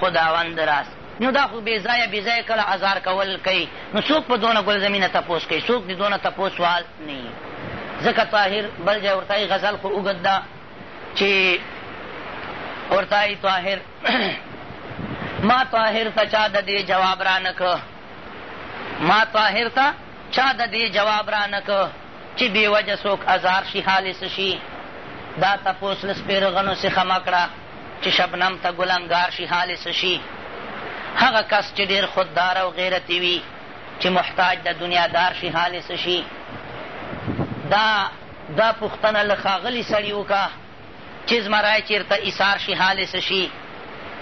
خداوند راز نو دا خو بی ځایه بی ځایه کله ازار کول کوي نو څوک په دونه ګل زمینه تپوس کوي څوک د دونه تپوس وال نه یي ځکه طاهر بل ځای ورته وایي غزل خو اوږد ده چې ورته وایي طاهر ما طاهر ته چا د دې جواب را نه که ما طاهر ته چا د دې جواب را نه که چې بې وجه څوک ازار شي حالس شي دا تپوس له سپېرغنو څخه مه کړه چې شبنم ته ګل انګار شي حال یې څه شي؟ هغه کس چې ډېر خوددار او غیرتي وي چې محتاج د دنیادار شي حال یې څه شي؟ دا دا پوښتنه له ښاغلي سړي وکړه چې زمری چېرته ایثار شي حال یې څه شي؟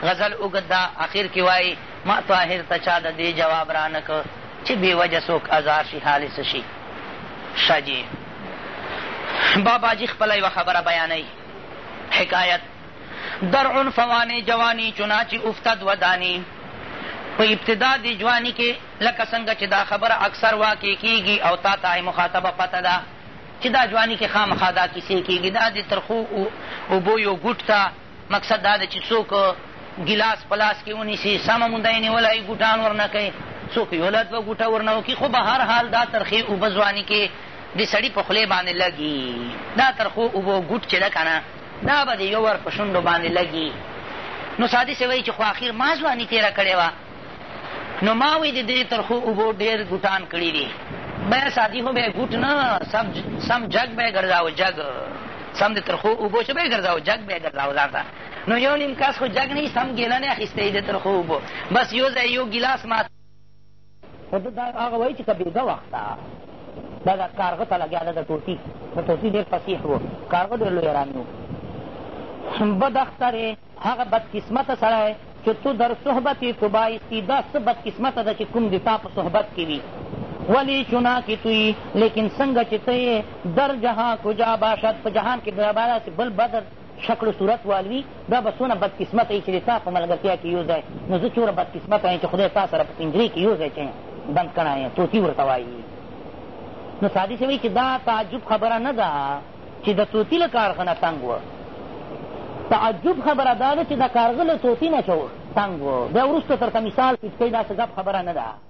غزل اوږد ده اخر کې وایي ما طاهر ته چا د دې جواب رانه کړ چې بې وجه څوک ازار شي حال یې څه شي؟ ښه جي باباجي خپله یوه خبره بیانوي حکایت، درع فوانې جواني چناچي افتد و داني په ابتدا د جواني کې لکه څنګه چې دا خبره اکثر واقع کېږي او تا ته ای مخاطبه پته ده چې دا جواني کې خامخا دا کیسې کېږي دا د ترخو اوبو یو ګوټ ته مقصد دا ده چې څوک ګیلاس په لاس کې ونیسي سمه مونده یې نیولی ای ګوټان ورنه کوي څوک یو له دوه ګوټه ورنه وکړي خو به هر حال دا ترخې اوبه ځواني کې د سړي په خولې باندې لګي دا ترخو اوبو ګوټ چې ده کنه دا به د يو ور په شونډو باندې لګي نو سادي صاحب وايي چې خو اخر ما ځواني تېره کړې وه نو ما وی د دې ترخو اوبو ډېر ګوټان کړي دي بیا سادي خو به یې ګوټ نه سم سم جګ به یې ګرځاوه جګ سم د ترخو اوبو چې به یې ګرځاوه جګ به یې ګرځاوه ځان ته نو یو نیم کاس خو جګ نه سم ګیله نه اخیستی د ترخو اوبو بس یو ځای یو ګیلاس مات خو ده هغه وایي چې که بېګه وخته دا د کارغه ته لګیا ده د طوطي د طوطي ډېر فصیح و کارغه ډېر لوی رامي و بد اختر هغه بدقسمته سړی چې تو در صحبت یې تو بایستی دا څه بدقسمته ده چې کوم د تا په صحبت کې وي ولی چنا کی توی لیکن څنګه چې ته در جهان کجا باشد په جهان کې بیا داسې بل بدر شکل و صورت والوي دا به څونه بد قسمته يي چې د تا په ملګرتيا کې يو ځای نو زه چوره بد قسمته يم چې خدای تا سره په پنجرې کې يو ځای چي بند کړی يم طوطي ورته وايي نو سادي صاحب وايي چې دا تعجب خبره نه ده چې د طوطي له کارغه نه تنګ و تعجب خبره دا ده چې د کارغه له طوطي نه تنګ و بیا وروسته درته مثال کوي داسې ګپ خبره نه ده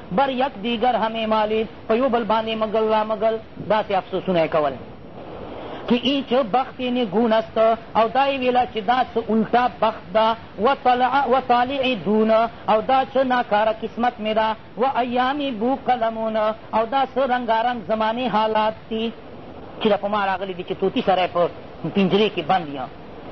بر یک دیگر همه مالید په یو بل باندې مږل را مږل داسې افسوسونه یې کول که ای چه بخت نگون است او دا یې ویله چې دا څه الټا بخت ده و طالع دون او دا څه ناکاره قسمت مې ده و ایامي بو قلمون او دا څه رنګارنګ زمانې حالات دي چې دا په ما راغلي دي چې طوطي سره په پنجرې کې بند یم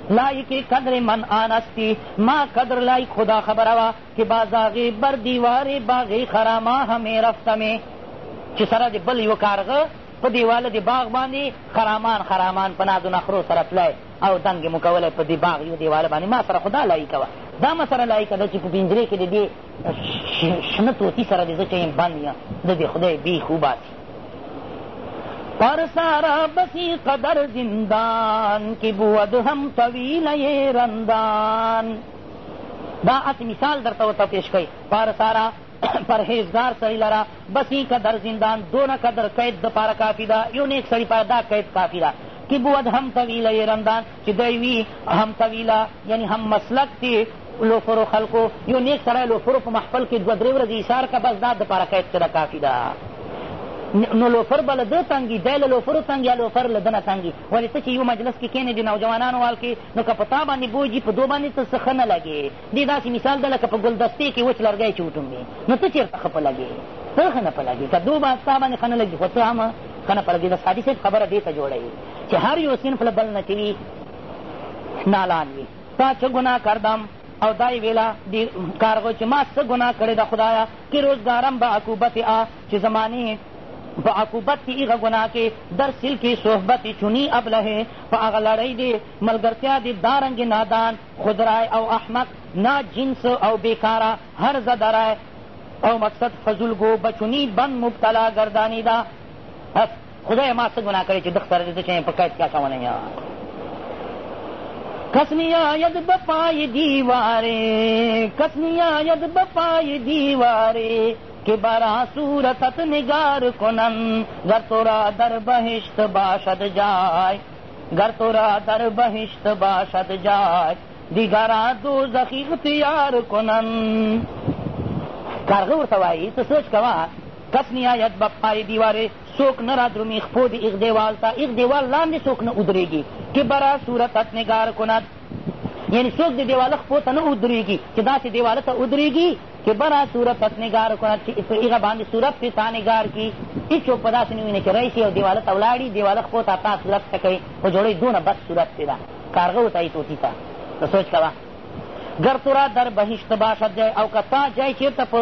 لایق قدر من آنستی ما قدر لایق خدا خبره وه که بازاغې بر دیوار باغ خراماں همې رفتم ای چې سره د بل یوه کارغه په دیواله د باغ باندې خرامان خرامان په نازو نخرو سره تلی او دنګ یې مو کولی په دې باغ یو دیواله باندې ما سره خو دا لایقه وه دا ما سره لایقه ده چې په پنجرې کې د دې شنه طوطي سره د زه چې یم بند یم د دې خدای بیخ وباسي پر سارا بسی قدر زندان کی بود ہم طویل یہ رندان دا هسې مثال درته ورته پېش کوي پاره ساره پرهېزګار سړي لره بسي که در زندان دونه که در قید دپاره کافي ده یو نیک سړي پاره دا قید کافي ده که بود هم طویله یې رندان چې دی وي هم طویله یعنی هم مسلک چې لوفرو خلکو یو نیک سړی لوفرو په محفل کې دوه درې ورځې ایثار که بس دا دپاره قید چې ده کافي ده نو لوفر به له ده تنګي دی له لوفرو تنګي یا لوفر له ده نه تنګي ولې ته چې یو مجلس کې کښېنې د نوجوانانو وال کې نو که په تا باندې بوج وي، په دوو باندې ته څه ښه نه لګې. دې داسې مثال ده لکه په ګلدستې کې وچ لرګی چې وټومبې، نو ته چېرته ښه په لګې؟ ته ښه نه په لګې. که دوو باندې تا باندې ښه نه لګي، خو ته هم ښه نه په لګې. د سعدي صاحب خبره دې ته جوړوي چې هر یو صنف له بل نه چې وي، نالان وي. تا چه ګناه کردم او دا یې ویله دې کارغه چې ما څه ګناه کړې ده خدایه که روزګارم به عقوبت آ چې زمانې په عقوبت کې هغه ګناه کې در سیل کې صحبت چونی ابله په هغه لړۍ دې ملګرتیا دې دا رنګې نادان، خودرای او احمق، نا جنس او بېکاره، هر زده رای او مقصد فضول ګو بچونی بند مبتلا ګردانیده. اف! خدایه ما څه ګناه کړې چې دښ سره دې زه چېنې په قید کې اچولی یم. کس میاید به پای دیوارې، کس میاید به پای دیوارې. که بر آن صورتت نگار کنم گر تو را در بهشت باشد جای گر تو را در بهشت باشد جای دیگران دوزخی اختیار کنم کارغه ورته وایي ته سوچ کوه کس نیاید به پای دیواره څوک نه رادرومي خپو د ایغ دیوال ته ایغ دیوال لاندې څوک نه ودرېږي که برا صورتت نګار کند یعنی څوک د دیواله خپو ته نه ودرېږي چې داسې دیواله ته ودرېږي که برا صورت پس نگار کند چې په هغه باندې صورت پې تا نگار کي هېڅوک په داسې نه ویني چې رئیس یو دیواله ته ولاړي دیواله خپو ته تا صورت ته کوي خو جوړوي دونه بد صورت پې ده کارغه وته یې توتي ته نو سوچ کوه ګر تورا در بهشت باشد جای او که تا جای چېرته په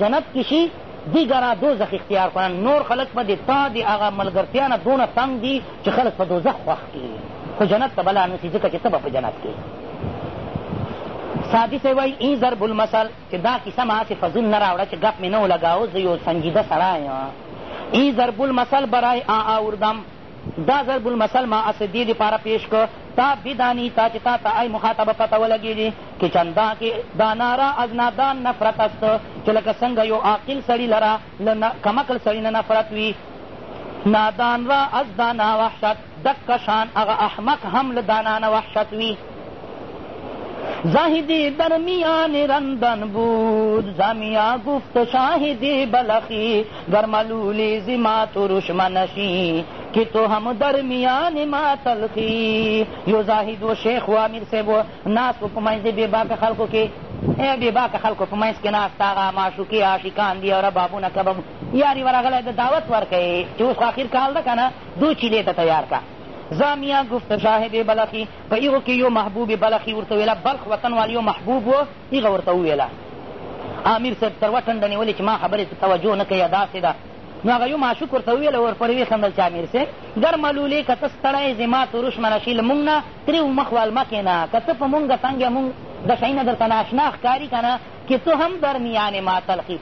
جنت کې شي دیګرا دوزخ اختیار کنن نور خلق په دې تا د هغه ملګرتیا نه دونه تنګ دي چې خلق په دوزخ خوښ کړي خو جنت ته بلا نه شي ځکه چې ته به په جنت کې سادي صاحب وایي این ضرب المثل چې دا کیسه ما هسې فضول نه راوړه چې ګپ مې نه ولګاوه زه یو سنجیده سړی یم این ضرب المثل برای آ آوردم دا ضرب المثل ما هسې دې دپاره پیش کړ تا بدانی تا چې تا ته ای مخاطبه پته ولګېږي که چندا کې دا نارا از نادان نفرت است چې لکه څنګه یو عاقل سړي لره له کمکل سړي نه نفرت وي نادان را از دانا وحشت دک شان هغه احمق هم له دانا نه وحشت وي زاهدی در میان رندن بود زمیا گفت شاهدی بلخی گر ملولی زما ترش منشی که تو هم در میان ما تلخی یو زاهد و شیخ و امیر صاحب و ناس و پمنځ دی بېباکه خلکو کې ای بی باکه خلکو په منځ کې ناست هغه معشوقې عاشقان دي او ربابونه کبابونه یاري ورغلی د دعوت ورکوي چې اوس خو اخر کال ده که نه دو چیلې ته تیار کړه. ذا میاں گفت شاهد بلخی، په هغو کې یو محبوب بلخی ورته ویله، بلخ وطن والو یو محبوب و، هغه ورته وویله، آمیر صاحب تروه ټنډه نیولې چې ما خبرې ته توجه نه کوې یا داسې ده؟ نو هغه یو معشوق ورته وویله، ورپورې ویې خندل چې آمیر صاحب! ګرمه لولې که ته ستړی یې زما تروش منه شي، له موږ نه تریو مخ وال مه کېنه، که ته په موږ تنګ یې موږ د شي نه درته نااشنا ښکاري که نه، که څه هم درمیان ما تلخي.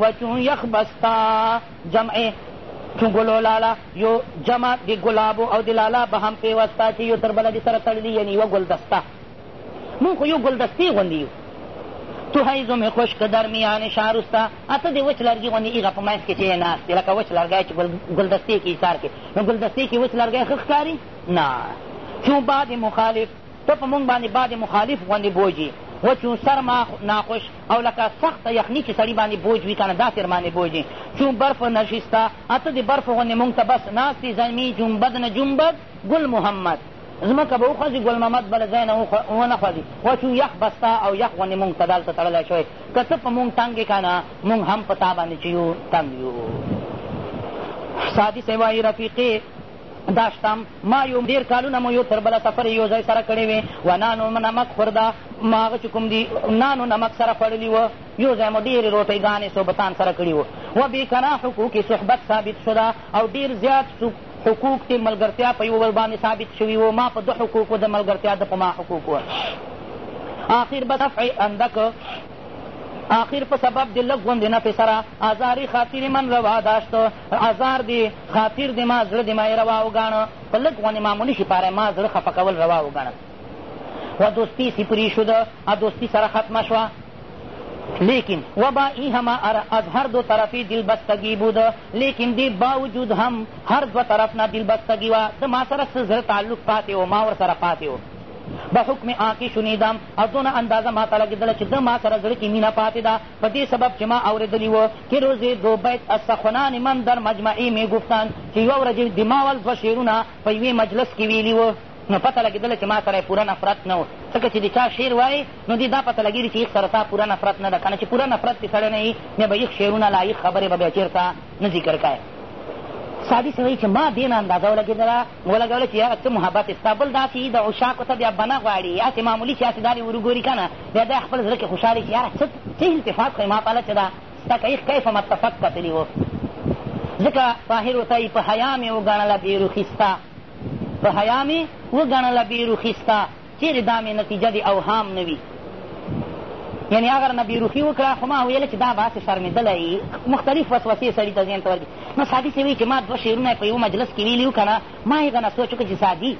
و چون یخ بسته جمع چون ګل او لاله یو جمع د ګلابو او د لاله به هم پیوسته چې یو تر بله دې سره تړلي یعنې یوه ګلدسته مونږ خو یو ګلدستې غوندې یو تو هیزم خشک در میان شهروسته اته د وچ لرګي غوندې هغه په منځ کې چې یې ناست دی لکه وچ لرګی چې ګلدستې کې ایسار کې نو ګلدستې کې وچ لرګی ښه ښکاري نه چون بعد مخالف ته په موږ باندې باد مخالف غوندې بوج یې و چون سر ما ناخوش او لکه سخته یخني چې سړي باندې بوج وي که نه داسې رباندې بوج یې چون برف نشسته اته د برف غوندې موږ ته بس ناست یې زمي جنبد نه جنبد ګل محمد ځمکه به وخوځي ګل محمد به له ځای نه ونه خوځي و چون یخ بستا او یخ غوندې موږ ته دلته تړلی شوی که ته په موږ تنګ یې که نه موږ هم په تا باندې چې یو تنګ یو سادي صاحب وایي رفیقې داشتم ما یو ډېر کالونه مو یو تر بله سفرې یو ځای سره کړې وې و نانو نمک خورده ما هغه چې کوم دي نانو نمک سره خوړلي وه یو ځای مو ډېرې روټۍ ګانې صحبتان سره کړي وو و بېکنا حقوق صحبت ثابت شده او ډېر زیات حقوق تې ملګرتیا په یو بل باندې ثابت شوي وو ما په ده حقوقو د ملګرتیا د په ما حقوق وه آخر به دفع اندک آخر په سبب د لږ غوندې نفې سره ازاري خاطر من روا داشت ازار دې خاطر دې ما زړه دې ما یې روا وګاڼه په لږ غونې ما مو نه شي پاره ما زړه خفه کول روا وګاڼه و دوستي سي پري شد ا دوستي سره ختمه شوه لیکن و با ای همه از هر دو طرفی دلبستگی بود لیکن دی باوجود هم هر دو طرف نه دلبستگی و د ما سره څه زړه تعلق پاتې و ما ورسره پاتې و به حکم آنکه شنیدم او دونه اندازه ما ته لګېدله چې د ما سره زړه کې مینه پاتې ده په دې سبب چې ما اورېدلي وو که روز دو بیت از سخنان من در مجمعی می گفتند چې یوه ورځ یې د ما ول دوه شعرونه په یوې مجلس کې ویلي وو نو پته لګېدله چې ما سره یې پوره نفرت نه و ځکه چې د چا شعر وایې نو دې دا پته لګېږي چې یخ سره تا پوره نفرت نه ده که نه چې پوره نفرت دې سړی نه وي بیا به یخ شعرونه لا یخ خبرې به بیا چېرته نه ذکر کوې سعدي صاحب وایي چې ما دې نه اندازه ولګېدله ولګوله چې یاره څه محبت ستا بل دا چې د عشاقو ته بیا بنه غواړي هسې معمولي چې هسې دا دې وروګوري که نه بیا دی خپل زړه کې خوشحالي چې یاره څه څه التفات خو یې ما پاله چې دا ستا کیف کیف متفق کتلي وو ځکه طاهر ورته یې په حیا مې وګڼله بېروخي ستا په حیا مې وګڼله بېروخي ستا چېرې دا مې نتیجه د اوهام نه وي. یعنې اګر نه بېروخي وکړه خو ما ویل چې دا به هسې شرمېدلی مختلف وسوسې سړي ته ذهن ته ورځي نو سادي صاحب چې ما دوه شعرونه په یو مجلس کې ویلي وو که نه ما هغه نه سوچ وکړ چې سادي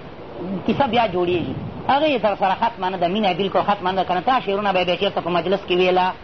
کیسه بیا جوړېږي هغه یې درسره ختمه نه ده مینه بلکل ختمه نه ده که نه تا شعرونه به یې بیا چېرته په مجلس کې ویله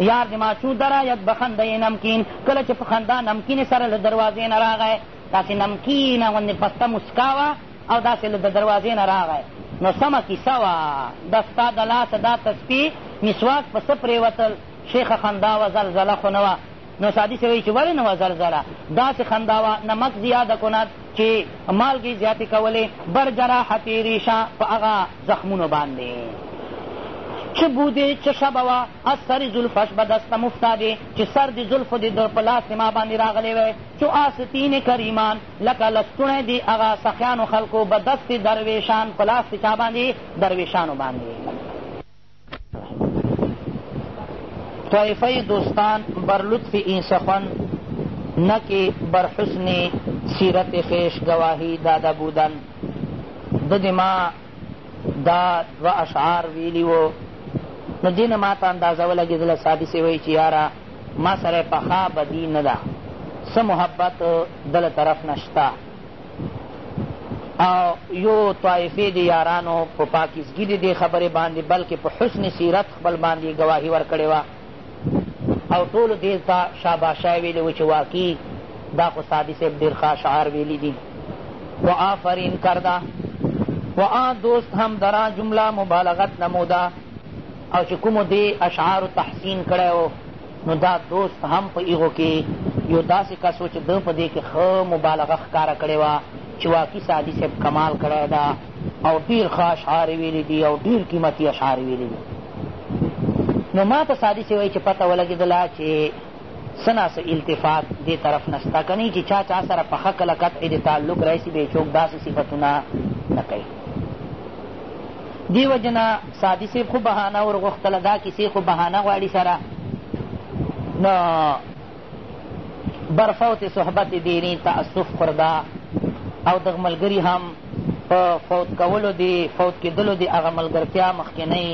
یار د ماشو درایت به خنده یې نمکین کله چې په خندا نمکین سره له دروازې نه راغی داسې نمکینه غوندې پسته موسکا وه او داسې له د دروازې نه راغی نو سمه کیسه وه دا ستا د لاسه دا تسپي مسواک په څه پرېوتل شیخه خندا وه زلزله خو نه وه نو سعدي صاحب وایي چې ولې نه وه زلزله داسې خندا وه نمک زیاده کند چې مالګې زیاتې کولې بر جراحت ریشه په هغه زخمونو باندې چه بوده چه شب وه از سر زلفش به دستم افتاده چې سر د زلفو د در په لاس ما باندې راغلی وی چو آستین کریمان لکه لستوڼی د هغه سخیانو خلکو به دست درویشان په لاس چا باندې درویشانو باندې طایفه دوستان بر لطف این سخن نه که بر حسن سیرت خیش گواهی داده بودن د دې ما دا دوه اشعار ویلي وو نو دې نه ما ته اندازه ولګېدله سادي سې وایي چې یاره ما سره پخا بدي نه ده څه محبت دله طرف نه شته او یو طایفې د یارانو په پاکیزګي د دې خبرې باندې بلکې په حسن سیرت خپل باندې یې ګواهي ورکړې وه او ټولو دې ته شاباشی ویلې و چې واقعي دا خو سادي صاحب ډېر ښه اشعار ویلي دي و آفرین کرده و آ دوست هم درا جمله مبالغت نموده او چې کومو دې اشعارو تحسین کړی و نو دا دوست هم په هغو کې یو داسې کس و چې ده په دې کې ښه مبالغه ښکاره کړې وه چې واقعي سعدي صاحب کمال کړی ده او ډېر ښه اشعار یې ویلي دي او ډېر قیمتي اشعار یې ویلي دي نو ما ته سادي سوی چې پته ولګېدله چې څه ناڅه التفات دې طرف نه شته که چې چا چا سره په ښه کله قطعې د تعلق راشي به یې څوک داسې صفتونه نه کوي دې وجې نه سعدي صیب خو بهانه ورغوښتله دا کیسې خو بهانه غواړي سره نو بر فوت صحبت دیني تأسف خورده او دغه ملګري هم په فوت کولو دی فوت کېدلو دی هغه ملګرتیا مخکینۍ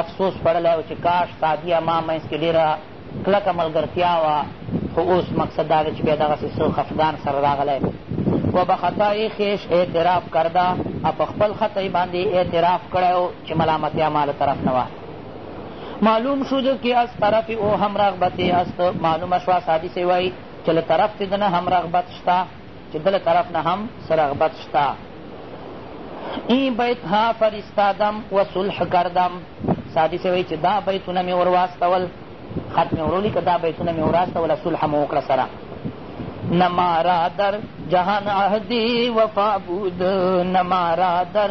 افسوس خوړلی او چې کاش سعدیه ما منځ کې ډېره کلکه ملګرتیا وه خو اوس مقصد دا دی چې بیا دغسې څه خفګان سره راغلی و به خطا خیش اعتراف کرده او په خپل خطا یې باندې اعتراف کړی و چې ملامتیا ما له طرف نه وه معلوم شد که از طرف او هم رغبت است معلومه شوه سادی سې وایي چې له طرف دې د نه هم رغبت شته چې بله طرف نه هم څه رغبت شته این بیت ها فرستادم و صلح کردم سادی سے وایي چې دا بیتونه مې ور واستول خط مې ورولیکه دا بیتونه مې وراستوله صلح مو وکړه سره نمارا در جهان عهدی وفا بود نمارا در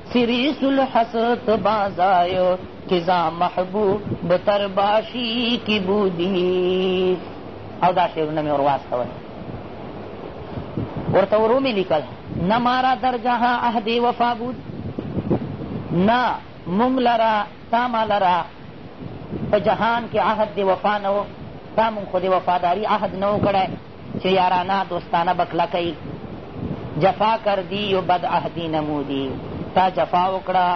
سری صلح است بازايو که زا محبوب تر باشی کی بودیت او دا شعرونه مې ورواستول ورته ورو مې لیکل نه مارا در جهان عهد وفا بود نه مونږ لره تا ما لره په جهان کې عهد د وفا نه و تا مونږ خو د وفاداري عهد نه و کړی چه یارانه دوستانه به کلکه یی جفا کردی و بد عهدی نمودی تا جفا وکړه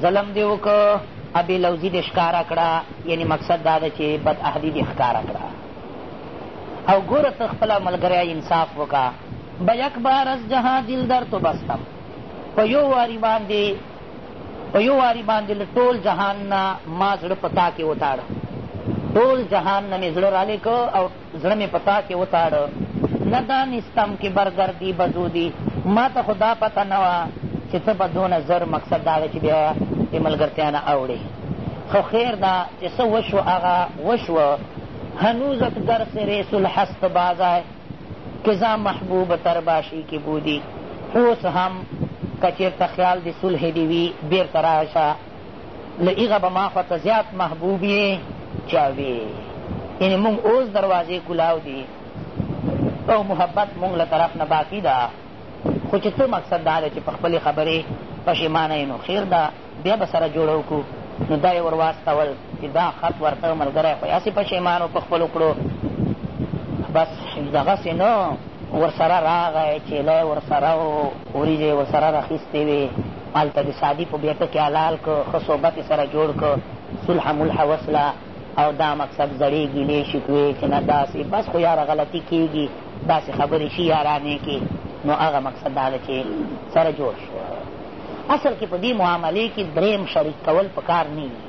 ظلم دی وکړ او بی لوزی دی ښکاره کړه یعنی مقصد دا ده چه بد عهدی دی ښکاره کړه او ګوره ته خپله ملګری انصاف وکړه به یک بار از جهان دل در تو بستم په یو واري باندې په یو واري باندې له ټول جهان نه ما زړه په تا کې وتاړه ټول جهان نه مې زړه رالیکه او زړه مې په تا کې وتاړه نه دانستم که بر ګردی به زودی ما ته خو دا پته نه وه چې ته به دونه زر مقصد دا دی چې بیا د ملګرتیا نه اوړې خو خیر ده چې څه وشو هغه وشوه هنوزت گر سے ریس الحست باز آئے کزا محبوب تر باشی کی بودی اوس هم که چېرته خیال د صلح دې وي بېرته راشه له هغه به ما خواته زیات محبوب یې چاوې یعنې مونږ اوس دروازې کلاو دي او محبت مونږ له طرف نه باقي ده خو چې ته مقصد دا دی چې په خپلې خبرې پښیمانه یې نو خیر ده بیا به سره جوړه وکړو نو دا یې ور واستول چې دا خط ورته ملګری خو هسې پښیمان و په خپلو کړو بس دغسې نه ورسره راغی چیلی ورسره و وریجې ورسره راخیستې وې هلته د سعدي په بېټه کې حلال کړ، ښه صحبت یې سره جوړ کړ، صلح ملح وسوله او دا مقصد زړې ګیلې شکوې چې نه داسې بس خو یاره غلطي کېږي، داسې خبرې شي یارانې کې، نو هغه مقصد دا دی چې سره جوړ شو. اصل کې په دې معاملې کې درېیم شریک کول په کار نه وي.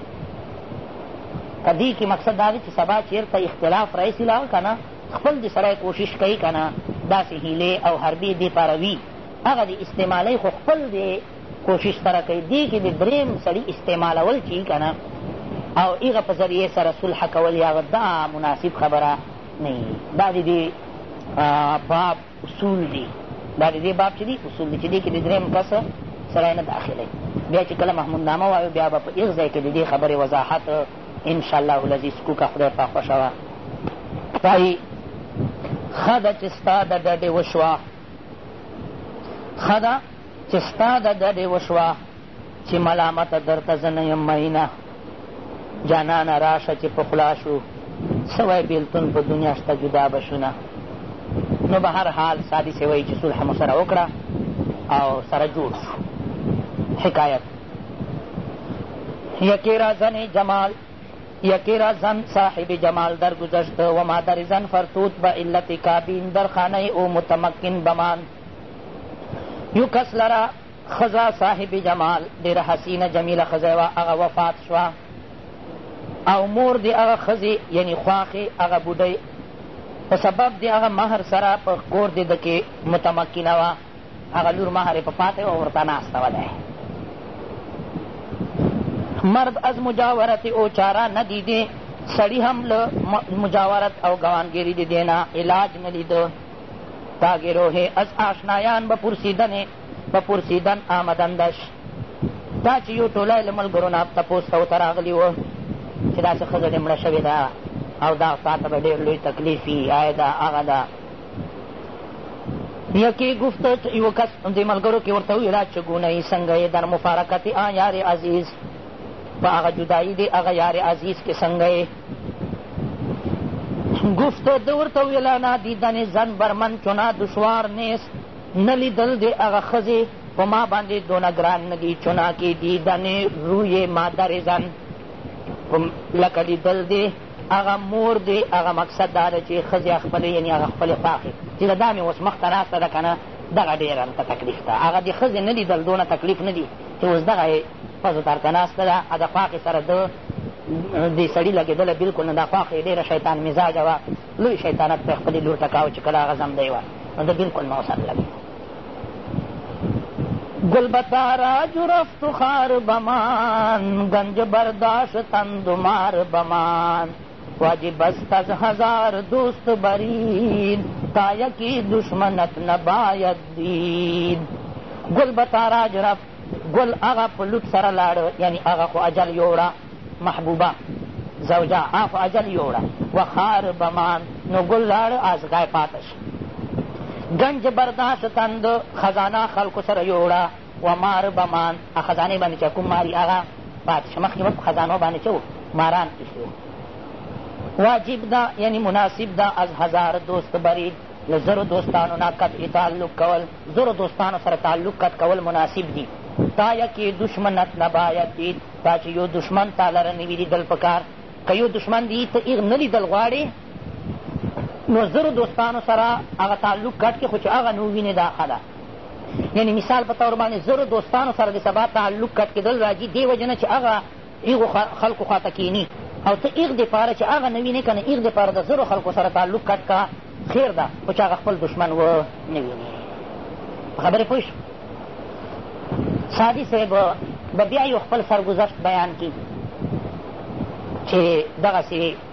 په دې کې مقصد دا دی چې سبا چېرته اختلاف راسي لا که نه خپل دې سړی کوشش کوي که نه داسې حیلې او حربې دې پاره وي هغه دې استعمالوي خو خپل دې کوشش سره کوي دې کې د درېیم سړي استعمالول چې وي که نه او هغه په ذریعې سره صلح کول یا دا مناسب خبره نه وي دا د دې باب اصول دي دا د دې باب چې دي اصول دي چې دې کې د درېیم کس سره نه داخلوي بیا چې کله محمود نامه وایو بیا به په هغ ځای کې د دې خبرې وضاحت انشاءالله العزیز کو که خدای پاک خوښوه وایي ښه ده چې ستا د ډډې وشوه ښه ده چې ستا د ګډې وشوه چې ملامته درته زه نه یم مینه جانانه راشه چې پخلا شو سوی بېلتون په دنیا شته جدا به شو نه نو به هر حال سادي سې وایي چې صلح مو سره وکړه او سره جوړ شو حکایت یکی را زنې جمال یکی را زن صاحب جمال در گذشت و ما در زن فرتوت به علت کابین در خانه او متمکن بماند یو کس لره ښځه صاحب جمال ډېره حسینه جمیله ښځی وه هغه وفات شوه او مور د هغه ښځې یعنی خواښې هغه بوډۍ په سبب د هغه مهر سره په کور د ده کې متمکنه وه هغه لور مهر یې په پاتې وه ورته ناسته وه دی مرد از مجاورت او چاره نه دیدې سړي هم له مجاورت او ګوانګیري د دې نه علاج نه لیده تاګرو هې از آشنایان به پرسیدنې به پرسیدن آمدندش دا چې یو ټولی له ملګرو نه تپوس ته ورته راغلي وه چې داسې ښځه دې مړه شوې ده او دا تا ته به ډېر لوی تکلیف وي آیا دا هغه ده یکی گفت یو کس دې ملګرو کې ورته وویل چې ګونه یې څنګه یې در مفارقت آن یار عزیز په هغه جدایي دې هغه یار عزیز کې څنګه یې گفت ده ورته وویل نه دیدن زن بر من چنا دشوار نیست نه لیدل دې هغه ښځې په ما باندې دونه ګران نه دي چناکې دیدن روی مادر زن لکه لیدل دې هغه مور دی هغه مقصد دا دی چې ښځې خپلې یعنې هغه خپلې خواښې چې د دا مې اوس مخته ناسته ده که نه دغه ډېر هلته تکلیف ده هغه د ښځې نه لیدل دونه تکلیف نه دي چې اوس دغه یې ښځو ته هلته ناسته ده د خواښې سره د د سړي لګېدله بلکل نه دا خواښې یې ډېره شیطان مزاجه وه لوی شیطانت په خپلې لور ته کاوه چې کله هغه زمدی وه نو ده بلکل نه ورسره لګېده گل بتارا جو رفت خار بمان گنج برداشت تند مار بمان واجی بست از هزار دوست برین تا یکی دشمنت نباید دین گل بتارا جو رفت گل هغه په لوټ سره لاړ یعنی هغه خو اجل یوړه محبوبه زوجه هغه خو اجل یوړه و خار بمان نو ګل لاړ ازغای پاتش ګنج برداس تند خزانه خلکو سره یوړه و مار به مان هغه خزانې باندې چې کوم ماري هغه پاتې شه مخکې به په خزانو باندې څه ماران ایښي واجب ده یعنی مناسب ده از هزار دوست برید له زرو دوستانو نه قطع تعلق کول زرو دوستانو سره تعلق قط کول مناسب دي تا یکی دشمنت نباید دید تا چې یو دشمن تا لره نه وي لیدل پکار که یو دشمن دي ته ایغ نه لیدل غواړې نو زرو دوستانو سره هغه تعلق کټ کې خو چې هغه نو وینې دا ښه ده یعنې مثال په طور باندې زرو دوستانو سره د سبا تعلق کټ کېدل راځي دې وجې نه چې هغه هغو خلکو خواته کښېني او ته هغ دپاره چې هغه نه وینې که نه هغ دپاره د زرو خلکو سره تعلق کټ کا خیر ده خو چې هغه خپل دښمن و نه ویني په خبرې پوه شو سادي صاحب به بیا یو خپل سرګذشت بیان کړي چې دغسې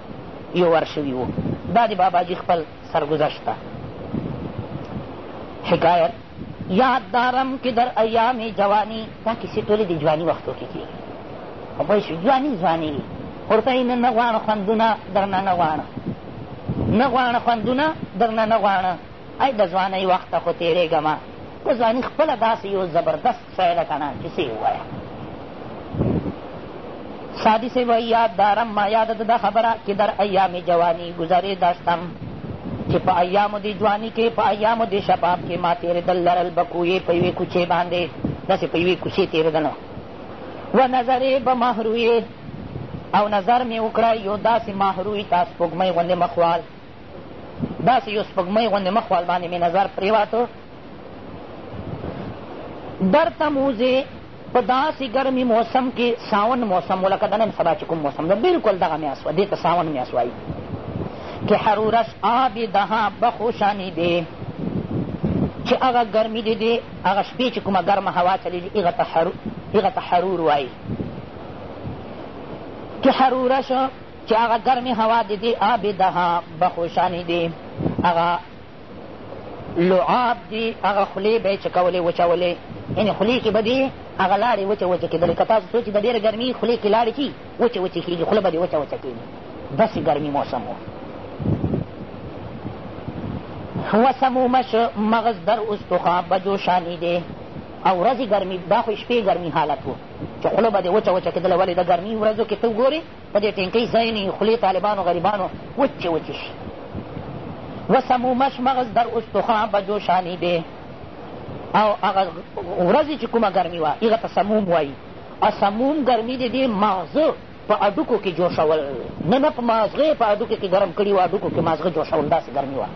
یور شوي وو دا د باباجي خپل سرګذشت ده حکایت یاد دارم که در ایام جوانی دا کیسې ټولې د جواني وختو کې کېږي خو پوه شو جواني ځواني وي ورته یې نه غواړه خوندونه درنه نه غواړه نه غواړه خوندونه درنه نه غواړه ای د ځوانۍ وخته خو تېرېږمه په ځواني خپله داسې یو زبردست سه ده کنه کیسې ووایه سادی سے وای یاد دارم ما یاد ده دا خبره که در ایام جوانی گذاری داشتم چې په ایامو د ځواني کې په ایامو د شباب کې ما تېرېدل لرل به کوې په یوې کوچې باندې داسې په یوې کوچې تېرېدل و نظرې به محرویې او نظر مې وکړه یو داسې محروی تا سپوږمۍ غوندې مخوال داسې یو سپوږمۍ غوندې مخوال باندې مې نظر پرېواتو درته موزې په داسې ګرمي موسم کې ساون موسم و لکه د نن سبا چې کوم موسم ده بلکل دغه میاشت وه دې ته ساون میاشت وایي که حرورش آب دها بخوشانی دی چې هغه ګرمي دې دی هغه شپې چې کومه ګرمه هوا چلېږي هغه ته حرور وایي که حرورش چې هغه ګرمې هوا دې دی آب دها بخوشانی دی هغه لعاب دي هغه خولې به یې چې کولې وچولې یعنې خولې کې به دې هغه لاړې وچې وچې کېدلې که تاسو سوچ د ډېرې ګرمي خولې کې لاړې چي وچې وچې کېږي خوله به دې وچه وچه کېږي داسې ګرمي موسم و وسمومش مغز در استخواب به جوشانی دی او ورځې ګرمي دا خو شپې ګرمي حالت و چې خوله به دې وچه وچه کېدله ولې د ګرمي ورځو کې ته وګورې په دې ټینکۍ ځای نه وي خولې طالبانو غریبانو وچې وچې شي وسمومش مغز در استخوان به جوشانی دی او هغه ورځې چې کومه ګرمي وه هغه ته سموم وایي او سموم ګرمي د دې مغزه په هډوکو کې جوشول نه نه په مازغه یې په هډوکو کې ګرم کړي وه هډوکو کې مازغه جوشول داسې ګرمي وه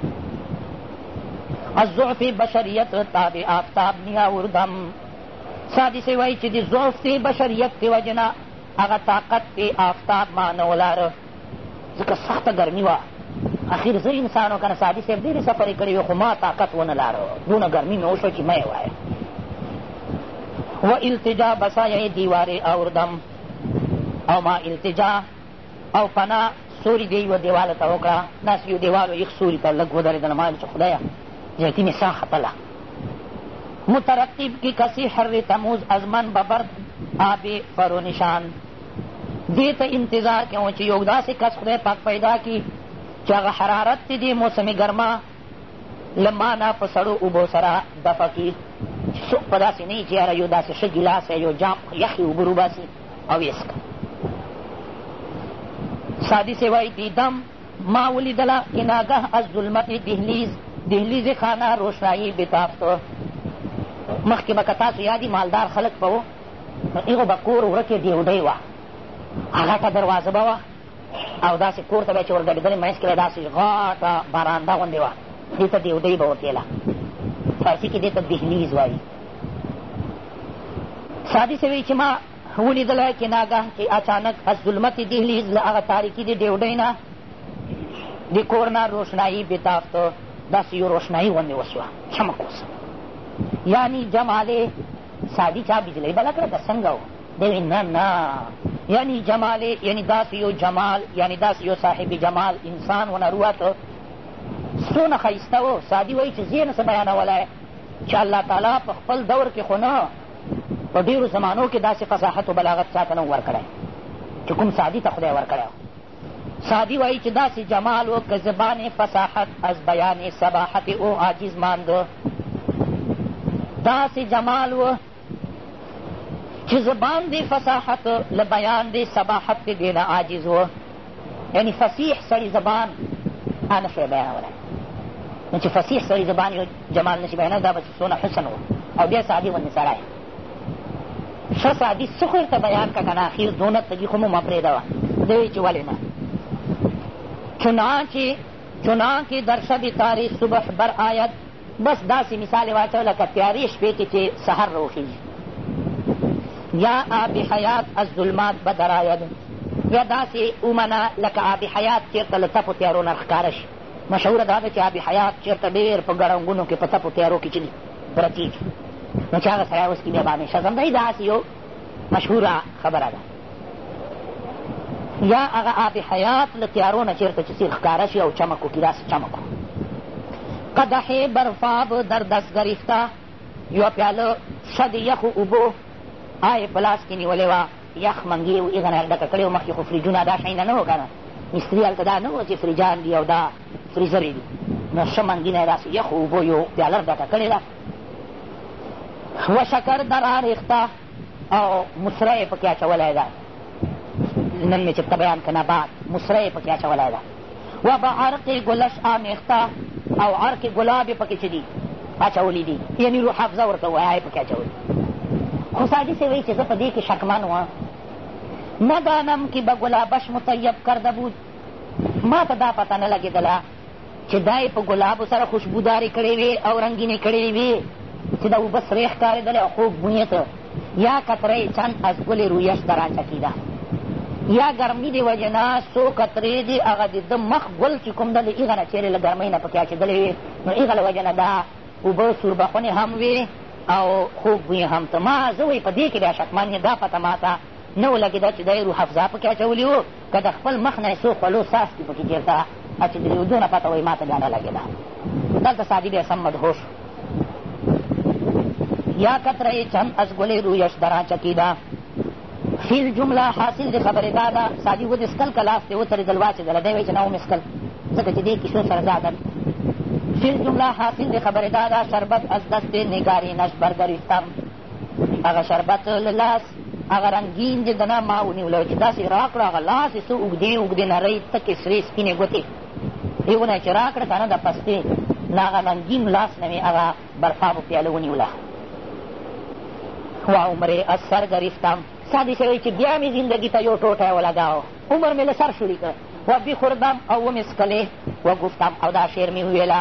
از ضعف بشریت تابع آفتاب نیاوردم سادی سے وای چې د ضعف دی بشریت دی وجنا هغه طاقت دې آفتاب ما نه ولاره ځکه سخته ګرمي وه اخیر زه انسان و که نه سعدي صاحب ډېرې سفرې کړې وې خو ما طاقت ونه لاره دونه ګرمي مې وشوه چې مه یې وایه و التجا بسایه دیوارې اوردم او ما التجا او پناه سوري دی یوه دیواله ته وکړه داسې یو دیوال و یخ سوري ته لږ ودرېدل ما ویل چې خدایه زیاتي مې ساه ختله مترتب کی کسی حر تموز از من ببرد آب پر نشان دې ته انتظار کوم چې یو داسې کس خدای پاک پیدا کړي چې هغه حرارت چې دې موسم ګرما له ما نه په سړو اوبو سره دفع کړي څوک په داسې نه وي چې یاره یو داسې ښه ګیلاس یو جام یخې اوبه روباسي او یې څښه سادي سې وایي دیدم ما ولیدله که ناګه از ظلمت دهلیز دهلیز خانه روشنایی بتافت مخکې به که تاسو یادي مالدار خلک به و هغو به کور ورکې ډیوډۍ وه غټه دروازه به وه او داسې کور ته به چې ورګډېدلې منځ کې به داسې غټه برانده غوندې وه دې ته ډیوډۍ به وتېله فارسي کې دې ته دهلیز وایي سادي سوي چې ما ولیدله چې ناګاه چې اچانک از ظلمت دهلیز له هغه تاریکي د ډیوډۍ نه د کور نه روشنایي بتافت داسې یو روشنایي غوندې وسوه چمک وسوه یعنی جمال سادي چا بجلۍ بله کړه که څنګه و دی نه نه یعنی جمال یعنی داسې یو جمال یعنی داسې یو صاحب جمال انسان ونه روات څونه ښایسته و سادي وایي چې زه یې نه څه بیانولی چې الله تعالی په خپل دور کې خو نه په ډېرو زمانو کې داسې فصاحت و بلاغت چا ته نه ورکړی چې کوم سعدي ته خدای ورکړی سعدي وایي چې داسې جمال و که زبان فصاحت از بیان صباحت او عاجز ماند داسې جمال و چې زبان دې فصاحت له بیان دې صباحت دې نه عاجز و یعنی فصیح سړي زبان هغه نه شوی بیانولی نو چې فصیح سړي زبان یو جمال نشي بیانولی دا به چې څونه حسن و او بیا سعدي غوندې سړی ښه سعدي څه خو ورته بیان کړه که نه اخیر دونه تږي خو مو مه پرېږده وه دی وایي چې ولې نه چنانچه چنانکه در شب تاریخ صبح برآید بس داسې مثال یې واچوه لکه تیارې شپې کې چې سحر روښېږي یا آب حیات از ظلمات بدراید یا داسې ومنه لکه آب حیات چېرته له تپو تیارو نه ښکاره شي مشهوره دا ده چې آب حیات چېرته ډېر په ګړنګونو کې په تپو تیارو کې چې دي پرتې دي نو چې هغه سړی اوس کې بیا به همېشه ځم دا داسې یو مشهوره خبره ده یا هغه آب حیات له تیارو نه چېرته چې څیر ښکاره شي او چمک وکړي داسې چمک و قدح برفاب در دست گرفته یوه پیاله ښه د یخو اوبو آی په لاس کې نیولې وه یخ منګې و هغه نه ډکه کړې و مخکې خو فریجونه دا شیونه نه و که نه مستري هلته دا نه و چې فریجان دي او دا فریزرې دي نو ښه منګي نه یې داسې یخو اوبو یو پیاله ډکه کړې ده و شکر درارېخته او مسره یې پکې اچولی ده نن مې چېرته بیان که نه بعد مسره یې پکې اچولی ده و به عرق ګلش آمیخته او عرق ګلاب یې پکې چې دي اچولي دي یعنې روح حفظه ورته وایه یې پکې اچولي خو سادي صاحب وایي چې زه په دې کې شکمن وم نه دانم که به ګلابش مطیب کرده بود ما ته دا پته نه لګېدله چې دا یې په ګلابو سره خوشبودارې کړې وې او رنګینې کړې وې چې د اوبه سرې ښکارېدلې او خوږ بویت یا قطره یې چند از ګل رویش ته راچکېده یا ګرمي د وجې نه څو قطرې دي هغه د ده مخ ګل چې کوم ده د هغه نه چېرې له ګرمۍ نه پکې اچېدلې وې نو هغه له وجې نه دا اوبه سوربخونې هم وې او خوږ بوی هم ته ما زه وایي په دې کې بیا شکمن یم دا پته ماته نه ولګېده چې ده یې روح افزا پکې اچولي وو که د خپل مخ نه یې څو خولو څاڅکي پکې چېرته چې د یو دونه پته وایي ما ته بیا نه لګېده دلته سادي بیا سم مدهوش یا قطره چم از ګلې رویش درا چکیده فیل جمله حاصل د خبرې دا ده سادي ودې سکل که لاس دې وترېدل واچېدل دی وایي چې نه ومې سکل ځکه چې دې کیسو سره دا ده فیل جمله حاصل د خبرې دا ده شربت از دست نگاری نش برګریستم هغه شربت له لاس هغه رنګین دې دنا ما ونیوله چې داسې راکړه هغه لاس یې څه اوږدې اوږدې نرۍ تکې سرې سپینې ګوتې یې ونه چې راکړه که نه د پستې نه هغه رنګین لاس نه مې هغه برفابو پیاله ونیوله و عمر از سر گرفتم سادی شوی چې بیا مې زندګي ته یو ټوټی ولګاو عمر مې له سر شروع کړ و بخوردم او ومې څکلې و گفتم او دا شعر مې وویله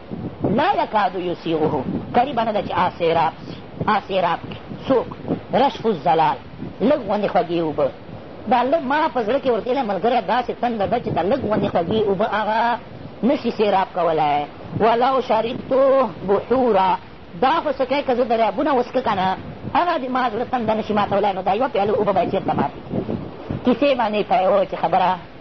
لا یکاد یسیغه قریبه نه ده چې آسیراب سي آسیراب کې څوک رشف الزلال لږ غوندې خوږې اوبه دا لږ ما په زړه کې ورتېلی ملګری داسې تنده ده چې دا لږ غوندې خوږې اوبه هغه نشي سیراب کولی ولو شربتو بحورا دا خو څه کوي که زه دریابونه وڅکه که نه هغه د ما زړه تنده نشي ماتولی نو دا یوه پیاله اوبه باید چېرته ماتې کیسې باندې پیو چې خبره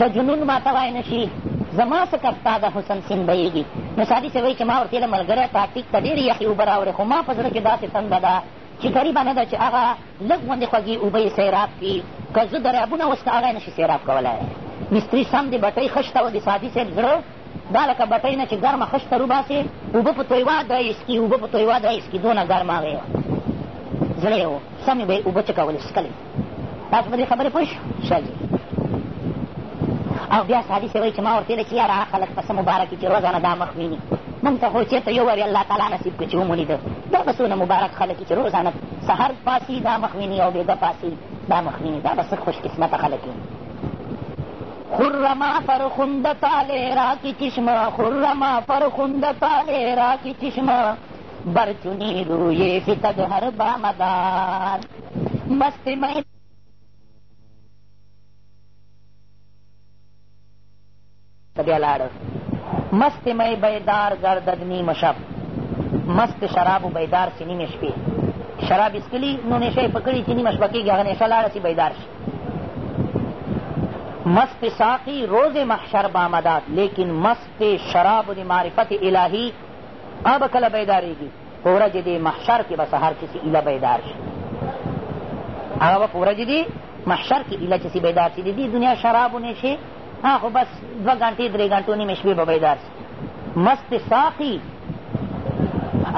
د جنون ماتوای نه شي زما څخه ستا د حسن سیند بهېږي نو سادي صاحب وایي چې ما ورته ویل ملګری تاکتیک ته ډېرې یخې اوبه راوړې خو ما په زړه کې داسې تنده ده چې غریبه نه ده چې هغه لږ غوندې خوږې اوبه یې سیراب کړي که زه دریابونه اوس که هغه یې نه شي سیراب کولی مستري سم د بټۍ خښته و د سادي صاحب زړه دا لکه بټۍ نه چې ګرمه خښته روباسې اوبه په تویوا د اسکي اوبه په تویوا د اسکي دونه ګرمه وې زړه یې و سمې به یې اوبه چکولې څکلې تاسو په دې خبرې پوه شئ او بیا سادي صاحب وایي چې ما ورته ویل چې یاره هغه خلک په څه مبارک دي چې روزانه دا مخ ویني مونږ ته خو چېرته یو وارې الله تعالی نصیب کړو چې ومولید دا به څونه مبارک خلک دي چې روزانه سهار پاسي دا مخ ویني او بېګه پاسي دا مخ ویني دا به څه خوش قسمته خلک دي خرما فرخنده تاله را کی چشمه خرما فرخنده تاله را کی چشمه برچونی روی فتد هر بامدار مست مې بیا لاړ مست مې بیدار گردد نیم شب مست شراب و بیدار سی نیم شپې شراب اسکلي نو نشه یې پکړي چې نیمه شپه کېږي هغه نشه لاړه سي بیدار شي مست ساقی روز محشر بامداد لیکن مست شراب دی معرفت الہی هغه به کله بیدارېږي په ورځې دې محشر کې به سهار چې ایله بیدار شي هغه به په ورځې دې محشر کې ایله چې بیدار شي د دې دنیا شراب و نشې خو بس دوه ګنټې درې ګنټو نیمې شپې به بیدار شي مست ساقي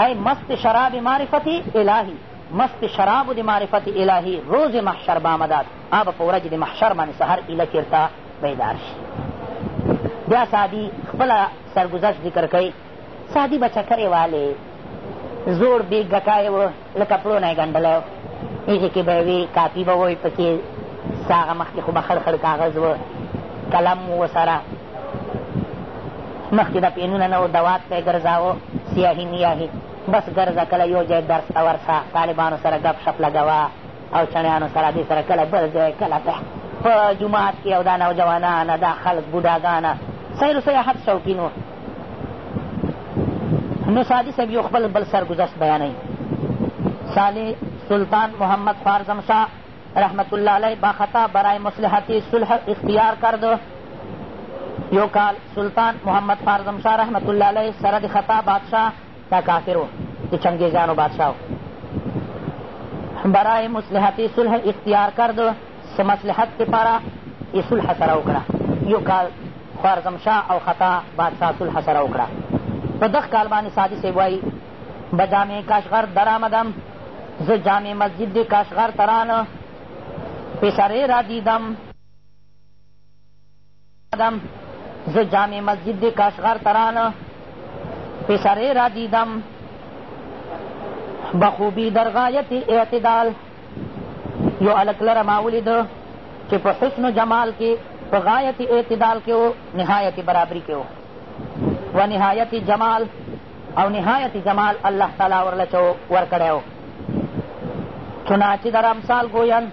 ای مست شراب معرفت الهي مست شراب د معرفت الهي روز محشر بامداد هغه په ورځې د محشر باندې سهار ایله چېرته بیدار شي بیا سعدي خپله سرګذشت ذکر کوي سادی بچه کرې والې زوړ بیګ ګټای و له کپړو نه یې ګنډلی و هغې کې به یې وې کاپي به وې پکې څه هغه مخکې خو به خړ خړ کاغذ و قلم و سره مخکې د پینونه نه و دوات پې ګرځاوه سیاهي میاهي بس ګرځه کله یو ځای درس ته ورسه طالبانو سره ګپ شپ لګوه او چڼیانو سره دې سره کله بل ځای کله ته په جومات کې او دا نوجوانان دا خلک بوډاګانه سیر و سیاحت شوقین و نو سادي صاحب یو خپل بل سرګذشت بیانوي صالح سلطان محمد خوارزم شاه رحمت الله علیه با خطا برای مصلحت صلح اختیار کرد یو کال سلطان محمد خوارزم شاه رحمت الله علیه سره د خطا بادشاه دا کافر و چې چنګیزیانو بادشاه و برای مصلحت صلح اختیار کرد څه مصلحت دپاره یې صلح سره وکړه یو کال خوارزمشاه او خطا بادشاه صلح سره وکړه په دغه کال باندې سادي صاحب وایي به جامع کاشغر درآمدم زه جامع مسجد د کاشغر ترانه پسرې را دیدم دم ز جامع مسجد دی کاشغر ترانه پسرې را دیدم بخوبی در غایت اعتدال یو هلک لره ما ولیده چې په حسن و جمال کې په غایت اعتدال کې و نهایت برابري کې و و نهایت جمال او نهایت جمال الله تعالی ورله ورکړی و چنانچه در امثال گویند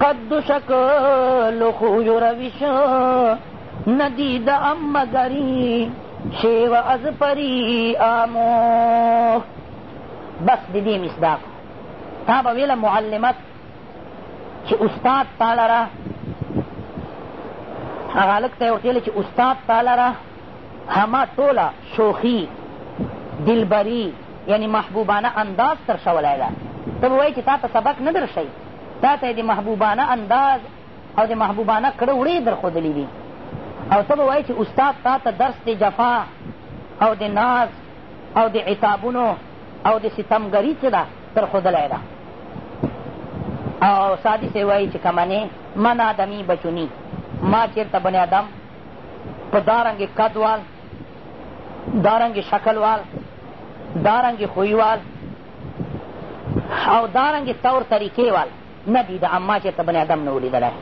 قد شکل خوی روش ندید ام مگری شیو از پری آموخ بس دیدی مصداق تا به ویله معلمت چې استاد تا لره هغه هلک ته یې ورته چې استاد تا لره همه ټوله شوخي، دلبري یعنې محبوبانه انداز ترشه ولاې ده. ته به وایې چې تا ته سبق نه درښيي، تا ته یې د محبوبانه انداز او د محبوبانه کړه وړه درښودلي دي او ته به وایې چې استاد تا ته درس د جفا او د ناز او د عتابونو او د ستمګري څه ده درښودلی ده او سادي صاحب وایي چې که منې من آدمي بچوني ما چېرته بني آدم په دا رنګې قد وال دارنګې شکل وال دارنګې خوی وال او دارنګې طور طریقې وال نه دي د اما چېرته بني ادم نه ولیدلی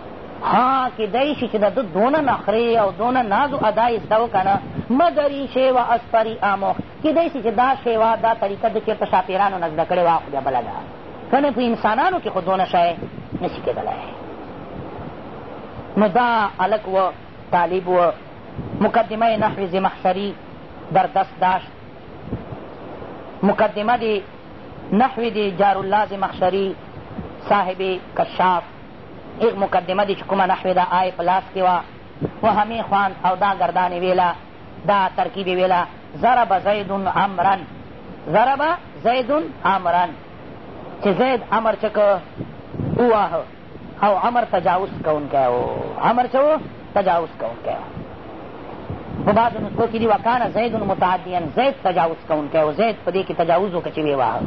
ها کیدای شي چې د ده دونه نخرې او دونه نازو ادا یې زده وکړه نه مګر یې شیوه از پري آموخت کیدای شي چې دا شیوه دا طریقه ده چېرته شاپیرانو نه زده کړې وه خو بیا بله ده که نه په انسانانو کې خو دونه شی نه شي کېدلی نو دا هلک و طالب و مقدمه نحو زمخشری در دست داشت مقدمه دی نحو دی جارالله زمخشری صاحب کشاف ایک مقدمه دی چې کومه نحو ده آی په لاس کې وه و همې خوان او دا ګردانې ویله دا ترکیب ویله ضرب زید عمرا ضرب زید عمرا چې زید امر چکه وواهه او عمر تجاوز کوونکی و عمر څه و تجاوز کوونکی و په بعضو نسخو کښې دي وکانه زید متعدیا زید تجاوز کوونکی و زید په دې کښې تجاوز وکړه چې ویې واهه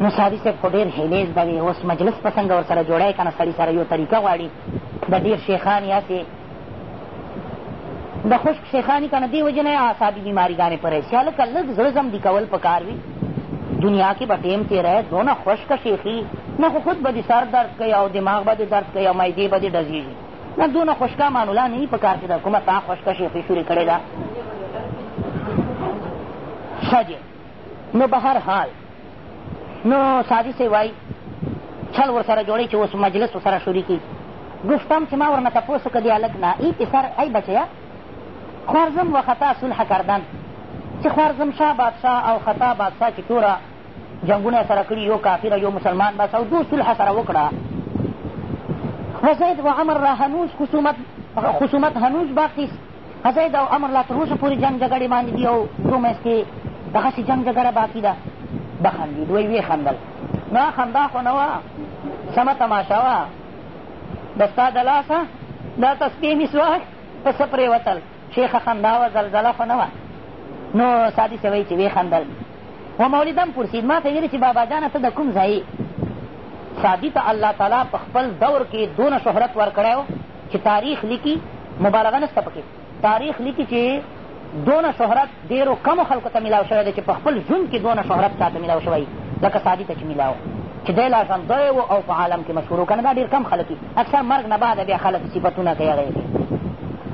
نو ساري صاحب خو ډېر هیلې زده وې اوس مجلس په څنګه ورسره جوړی که نه سړي سره یو طریقه غواړي د ډېر شیخان یاسې د خشک شیخانی کنه دی وجنه اعصابی بیماری گانې پر ایسیا لکه لږ زړه زم دی کول پکار وي دنیا کې به ټیم تیری دونه خشک شیخي نه خو خود به دې سر درد کوي او دماغ به دې درد کوي او معدې به دې ډزېږي نه دونه خشکه معامله نه وي پکار چې د کومه تا خشکه شیخي شروع کړې ده ښه نو بهر حال نو سادي صاحب وایي چل ورسره جوړوي چې اوس مجلس ورسره شروع کړي گفتم چې ما ورنه تپوس وکړه دې هلک نه ای پسر ای بچیه خوارزم و خطا صلح کردن چې خوارزم شاه بادشاه او خطا بادشاه چې توره جنګونه سره کړي یو کافر یو مسلمان بس او دو صلح سره وکړه و زید و عمر را هنوز خصومت خصومت هنوز باقی است قضید او امر لا تر اوسه پورې جنګ جګړې باندې دي او څو میاشتې دغسې جنګ جګړه باقي ده به خندي دوی ویې خندل نه خندا خو نه وه سمه تماشه وه د ستا د لاسه دا تسبیح مسواک په څه پرېوتل شیخه خندا وه زلزله خو نه وه نو سادي سوی چې ویې خندل و مولیدم پرسید ما ته ویلې چې بابا جانه ته د کوم ځای سادي ته الله تعالی په خپل دور کې دونه شهرت ورکړی چې تاریخ لیکي مبالغه نشته پکې تاریخ لیکي چې دونه شهرت ډېرو کمو خلکو ته میلاو شوی دی چې په خپل ژوند کې دونه شهرت چاته میلاو شوی لکه سادي ته چې میلاو چې دی لا ژوندی و او په عالم کې مشهور و که نه دا ډېر کم خلک دي اکثر مرګ نه بعد بیا خلک صفتونه کوي هغه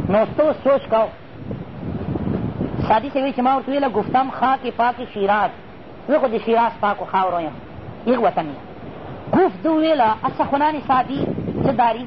نو اوس سوچ کوو سادي صاحب وایي چې ما ورته ویله گفتم خاک پاک شیراز زه خو د شیراز پاکو خاورو یم یغ وطن یم گفت دو ویله اصح خنان سادی چه داری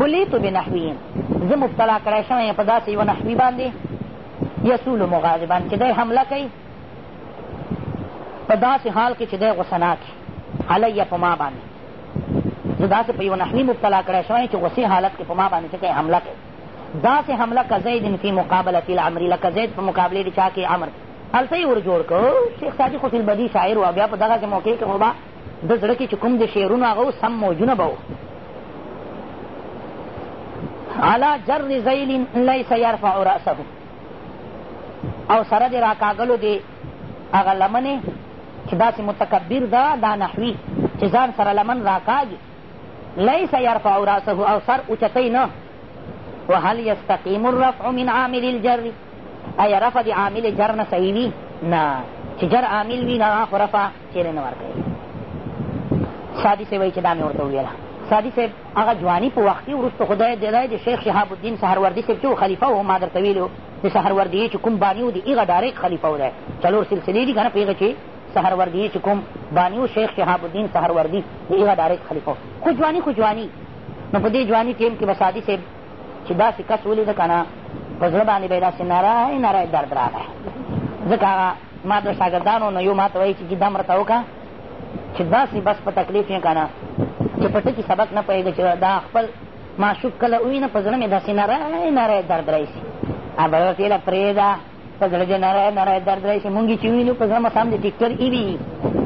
بلیت بنحوی زه مبتلا کړی شوی یم په داسې یوه نحوي باندې یسول مغاضبا چې دی حمله کوي په داسې حال کې چې دی غوسناک علیه په ما باندې زه داسې په یوه نحوي مبتلا کړی شوی یم چې غوسې حالت کې په ما باندې چې کوي حمله کوي داسې حمله که زید فی مقابلة العمر لکه زید په مقابلې د چا کې عمر هلته یې ورجوړ کړو شیخ سادي خو فی البدي شاعر و بیا په دغسې موقع کې خو به ده زړه کې چې کوم د شعرونو هغه و سم موجونه به و علا جر زیل لیس یرفع رأسه او سره د راکاږلو د هغه لمنې چې داسې متکبر ده دا نحوي چې ځان سره لمن راکاږي لیس یرفع رأسه او سر اوچتوي نه وهل یستقیم الرفع من عامل الجر ایا رفع د عامل جر نه صحیح وي نه چې جر عامل وي نه خو رفع چیرې نه ورکوي سادي صاحب وایي چې دا مې ورته وویله سادي صاحب هغه ځواني په وخت کې وروسته خو دی دی د شیخ شهاب الدین سهروردي صاحب چې و خلیفه و ما درته ویلي د سهروردیې چې کوم باني و د هغه ډایرکټ خلیفه و دی څلور سلسلې دي که نه په هغه چې سهروردیې چې کوم باني و شیخ شهاب الدین سهروردي د هغه ډایرکټ خلیفه و خو ځواني خو ځواني نو په دې ځواني ټیم کې به سادي صاحب چې داسې کس ولید که نه په زړه باندې به یې داسې نری نری درد راغی ځکه هغه ما د شاګردانو نه یو ما ته وایي چې جي دا مرته وکړه چې داسې بس په تکلیف یې که نه چې په ټکي سبق نه پوهېږي چې دا خپل معشوق کله ووینه په زړه مې داسې نری نری درد راشي هغه به ورته پرېږده په زړه دې نری نری درد راشي مونږ چې وینو په زړه مو سم دې ټیکټر ای وي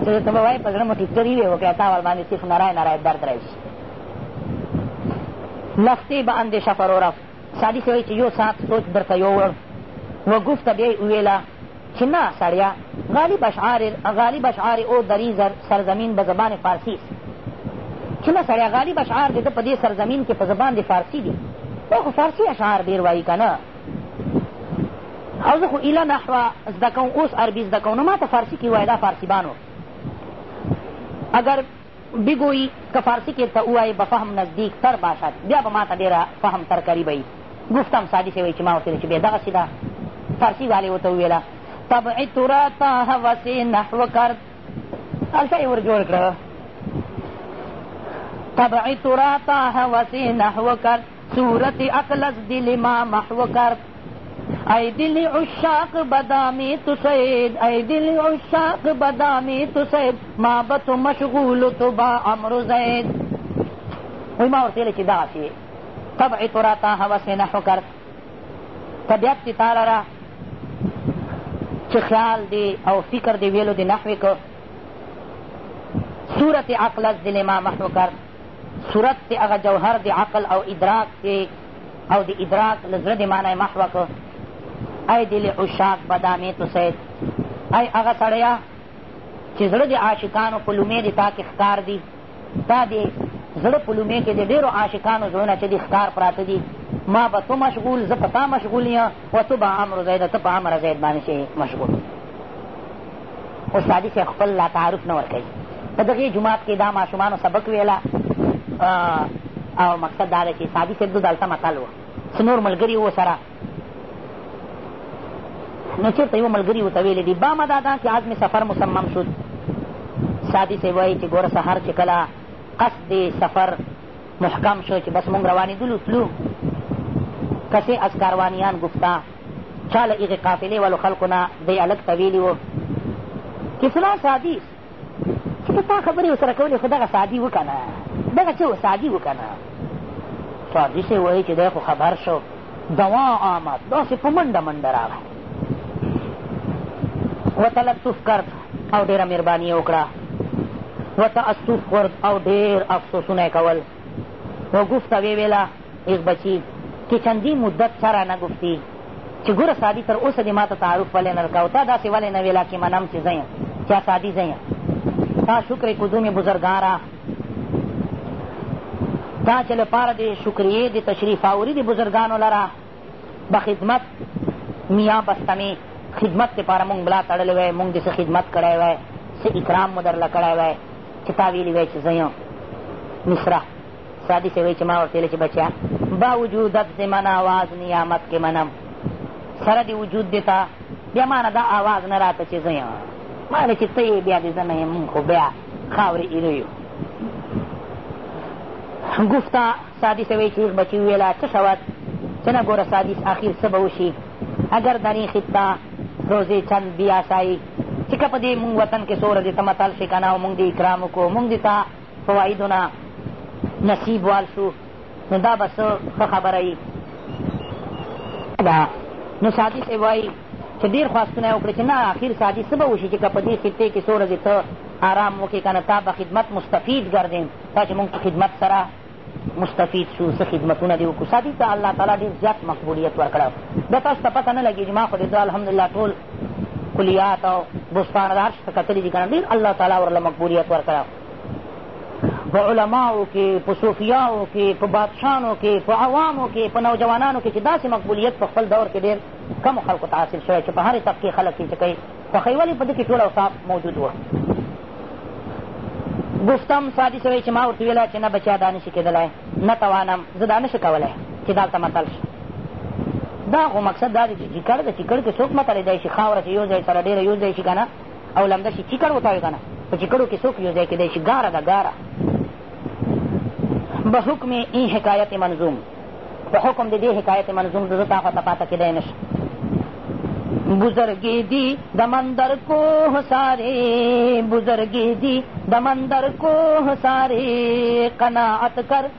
چې ته به وایې په زړه مو ټیکټر ای وي وکړه تا ور باندې صرف نری نری درد راشي لختې به اندېشه فرورف سادي سړی چې یو ساعت سوچ درته یووړ وګفته بیا یې وویله چې نه سړیه غالب اشعار غالب اشعار او دری سرزمین به زبان فارسی است چې نه سړیه غالب اشعار د ده په دې سرزمین کې په زبان د فارسی دي دا خو فارسی اشعار ډېر وایي که نه او زه خو ایله نحوه زده کوم اوس عربي زده کوم نو ما ته فارسي کې وایه دا فارسیبانو اگر بګویي که فارسي کې ته ووایې به فهم نزدیک تر باشد بیا به ما ته ډېره فهم تر قریبه وي گفتم سادی سے وی چې ما ورته ویل چې بیا دغسې ده فارسي والې ورته وویله طبعي تورا تا هوسې نحو کرد هلته یې ور جوړ کړه طبعي تورا تا هوسې نحو کرد صورت عقل از دل ما محو کرد ای دل عشاق بدام تو سید ای دل عشاق بدام تو سید ما به تو مشغول تو با عمرو زید وایي ما ورته ویلې چې دغسې طبع تو راته هوس نحو کرد طبیعت چې تا لره چې خیال دی او فکر دی ویلو دی نحوې کو صورت عقلت دل ما محو کرد صورت چې هغه جوهر د عقل او ادراک دی او د ادراک له زړه د معنی محوه کړ ای دل عشاق بدامې تو سید ای هغه سړیه چې زړه د عاشقانو په لومې د تا کې ښکار دي تا د زړه په لومې کې د ډېرو عاشقانو زړونه چې دي ښکار پراته دي ما به تو مشغول زه په تا مشغول یم و تو به امر زید ته په امر زید باندې چې مشغول استادي صاحب خپل لا تعارف نه ورکوي په دغې جومات کې دا ماشومانو سبق ویله او مقصد دا دی چې سادي صاحب د دلته متل و څه نور ملګري و سره نو چېرته یو ملګري ورته ویلې دي بامه دا ده چې عزم سفر مصمم شد سادي صاحب وایي چې ګوره سهار چې کله قصد سفر محکم شو چې بس مونږ روانېدلو تلو کسې از کاروانیان ګفته چا له هغې قافلې والو خلکو نه دې هلک ته ویلي وو چې فلان سعدي چې ته تا خبرې ورسره کولې خو دغه سعدي وکړه نه دغه چې و سعدي وکړه نه سعدي صاحب وایي چې دی خو خبر شو دوا آمد داسې په منډه منډه راغی وتلطف کرد او ډېره مهرباني یې وکړه وتأسف کرد او ډېر افسوسونه یې کول وګفته ویې ویله ایک بچی که چندی مدت سره نه گفتی چه گوره سادی تر اوسه دی ماته تعارف ولی نرکاو تا داسی ولی نویلا که منم چه زیم چه سادی زیم تا شکر کدوم بزرگارا تا چه لپاره دی شکریه دی تشریف آوری دی بزرگانو لرا به خدمت میا بستمی خدمت لپاره مونږ ملا تړلی وی مونږ دې څه خدمت کړی وی څه اکرام مو درله کړی وی چې تا ویلي وی چې زه یم مصره سادی صاحب وایي چې ما ورته ویل چې بچیا با وجودت د من آواز نیامت کې منم سره د وجود دې ته بیا ما نه دا آواز نه راته چې زه یم ما نه چې ته یې بیا د زه نه یې مونږ خو بیا خاورې ایرو یو گفتا سادی صاحب وایي چې یخ بچي وویله څه شود څه نه ګوره سادی آخر څه به وشي اگر در این خطه روزې چند بیاسایی چې که په دې مونږ وطن کې څوره دې ته متل شي که نه او مونږ دې اکرام وکړو مونږ دې ته فوایدو نه نصیب وال شو نو دا به څه ښه خبره وي نو سادي صاحب وایي چې ډېر خواستونه یې وکړې چې نه اخر سادي څه به وشي چې که په دې خطې کې څو ورځې ته آرام وکړې که نه تا به خدمت مستفید ګرځې تا چې مونږ په خدمت سره مستفید شو څه خدمتونه دې وکړو سادي ته الله تعالی ډېر زیات مقبولیت ورکړی بیا تاسو ته پته نه لګېږي ما خو دې دا الحمدلله ټول کلیات او بستان د هر شته کتلي دي که نه ډېر الله تعالی ورله مقبولیت ورکړی په علماو کې په صوفیاو کې په بادشانو کې په عوامو کې په نوجوانانو کې چې داسې مقبولیت په خپل دور کې ډېر کمو خلکو ته حاصل شوی چې په هرې طبقې خلک یې چې کوي خوښوي ولې په دې کې ټول اوصاف موجود وه ګفتم سادي سوی چې ما ورته ویله چې نه بچیا دا نشي کېدلی نه توانم زه دا نشي کولی چې دلته متل شم دا خو مقصد دا دی چې چیکړ د چیکړ کې څوک متلی دی شي خاوره چې یو ځای سره ډېره یو ځای شي که نه او لمده شي چیکړ وتاوي کنه په چیکړو کې څوک یو ځای کېدای شي ګاره ده ګاره به حکم این حکایت منظوم په حکم د دې حکایت منظوم د زه تا خواته پاته کېدای نه شم بزرگی دی دمندر کو سارے بزرگی دی دمندر کو سارے قناعت کر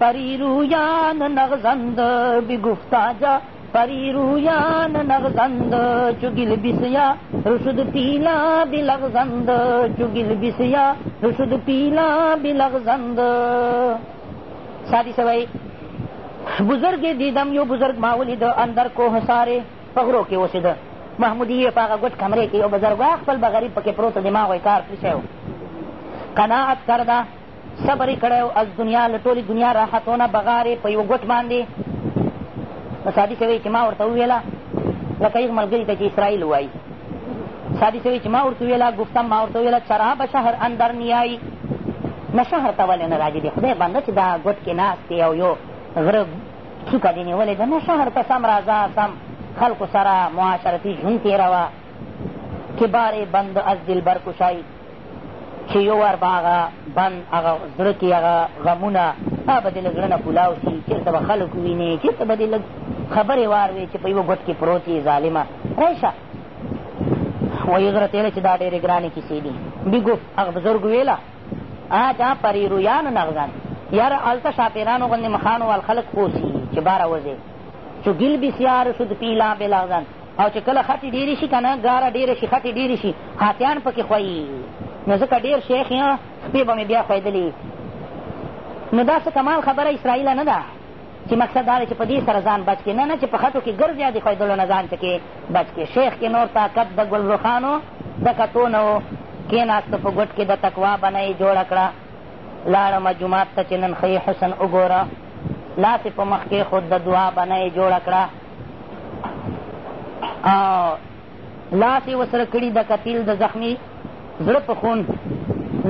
پری رویان نغزند بی گفتا جا پری رویان نغزند چو گل بیسیا رشد پیلا بی لغزند چو گل بیسیا رشد پیلا بی لغزند سادی سوئی بزرگ دیدم یو بزرگ ما ولید اندر کوه ساره په غرو کې اوسېده محمودي یې په هغه ګوټ کمرې کې یو بزرګوار خپل به غریب پکې پروت و دماغ یې کار پرې شوی قناعت کرده صبر یې کړی او از دنیا له ټولې دنیا راحتو نه بغار یې په یوه ګوټ باندې نو سادي صاحب وایي چې ما ورته وویله لکه یغ ملګري ته چې اسرائیل وایي سادي صاحب چې ما ورته وویله ګفتم ما ورته وویله چرا به شهر اندر نیایی نه شهر ته ولې نه راځي د خدای بنده چې دا ګوټ کې ناست دی او یو غره څوکه دې نیولې ده نه شهر ته سم راځه سم خلکو سره معاشرتي ژوند تېروه کبار بند از دلبر کشایی چې یو وار به هغه بند هغه زړه کې هغه غمونه هغه به دې له زړه نه کولاو شي چېرته به خلک ووینې چېرته به دې لږ خبرې وار وې چې په یوه ګوټ کې پروت یې ظالمه رایشه وایي غره تېره چې دا ډېرې ګرانې کیسې دي بیګو هغه بزرګ ویله آجا پری رویان نغزان یار هلته شاپېرانو غوندې مخانو وال خلک اوسي چې باره وځې چو ګل بسیار شد پیلا بلغزن او چې کله خټې ډېرې شي که نه ګاره ډېره شي خټې ډېرې شي هاتیان پکې خویي نو ځکه ډېر شیخ یم سپې به مې بیا خویدلې نو دا څه کمال خبره اسرائیله نه ده چې مقصد دا دی چې په دې سره ځان بچ کړې نه نه چې په خټو کې ګرځې د خویدلو نه ځان څکې بچ کړې شیخ کې نور طاقت د ګل روښانو د کتو نه و کېناست په ګوټ کې د تقوا بنه یې جوړه کړه لاړم جومات ته چې نن ښه حسن وګوره لاس یې په مخ کې خود د دعا بنه یې جوړه کړه لاس یې وسره کړي د قتیل د زخمي زړه په خون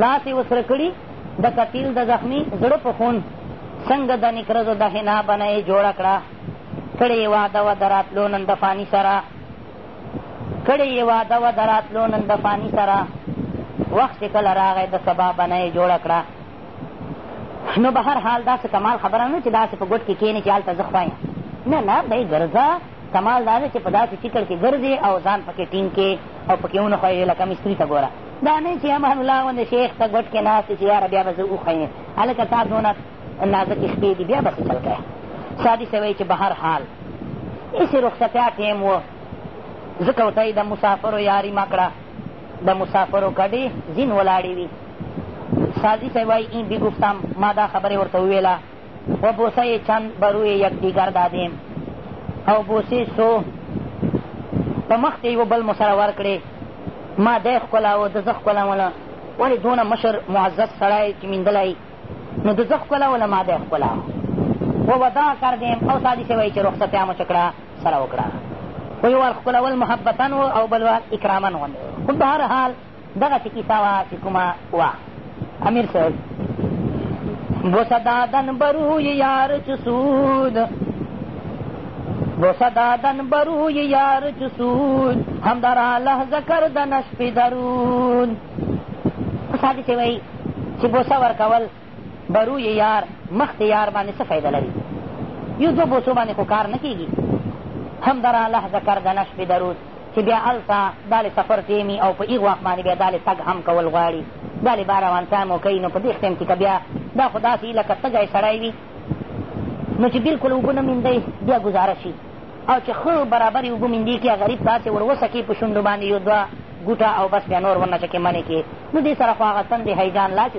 لاس یې وسره کړي د قتیل د زخمي زړه په خون څنګه د نکرزو د حنا بنه یې جوړه کړه کړې یې واده وه د راتلو نن د فاني سره کړې یې واده وه د راتلو نن د فاني سره وخت چې کله راغی د سبا بنه یې جوړه کړه نو به هر حال داسې کمال خبره نه چې داسې په ګوټ کې کښېنې چې هلته زه خوایم نه نه دی ګرځه کمال دا دی چې په داسې فکر کې ګرځې او ځان پکې ټینګ کې او پکې ونښویې لکه مستري ته ګوره دا نه چې امان الله غوندې شیخ ته ګوټ کې ناست چې یاره بیا به زه وښیم هلکه تا دونه نازکې شپې دي بیا به څه چل کړی سادي صاحب وایي چې به هر حال هسې رخصتیا ټیم و ځکه ورته یې د مسافرو یاري مه کړه د مسافرو کډې ځین ولاړې وي سازی صاحب وایی این بگفتم ما دا خبره ورته وویله و بوسه چند به روی یکدیګر دادیم او بوسې څو په مخ کې یو بل مو سره ورکړې ما دی ښکلاوه د زه ښکلاونه ولې دونه مشر معزز سړی چې میندلی نو د زه ښکلاوله ما دی ښکلاوه و ودا کردیم او سادي سه وایي چې رخصتیا مو چې کړه سره وکړه و یو وار ښکلول محبتا و او بل وار اکراما غوندې خو په هر حال دغسې کیسه وه چې کومه وه امیر صاحب بوسه دادن بروی یار چسود بوسه دادن بروی یار چسود هم درا لحظه کردن شپې درون سادي چې وایي چې بوسه ورکول بروی یار مخ د یار باندې څه فایده لري یو دو بوسو باندې خو کار نه کېږي هم درا لحظه کردن شپې درود چې بیا هلته دالې سفر ټېمي او په ايغ وخت باندې بیا دالې تګ هم کول غواړي دالې بار اوان ټایم وکوي نو په دېخ ټېم کې که بیا دا خو داسې وي لکه تږی سړی وي نو چې بلکل اوبه نه میندی بیا ګزاره شي او چې ښه برابرې اوبه میندې کړي غریب داسې ور وسکې په شونډو باندې یو دوه ګوټه او بس بیا نور ورنه چکې منې کړې نو دې سره خو هغه تندې هیجان لا چې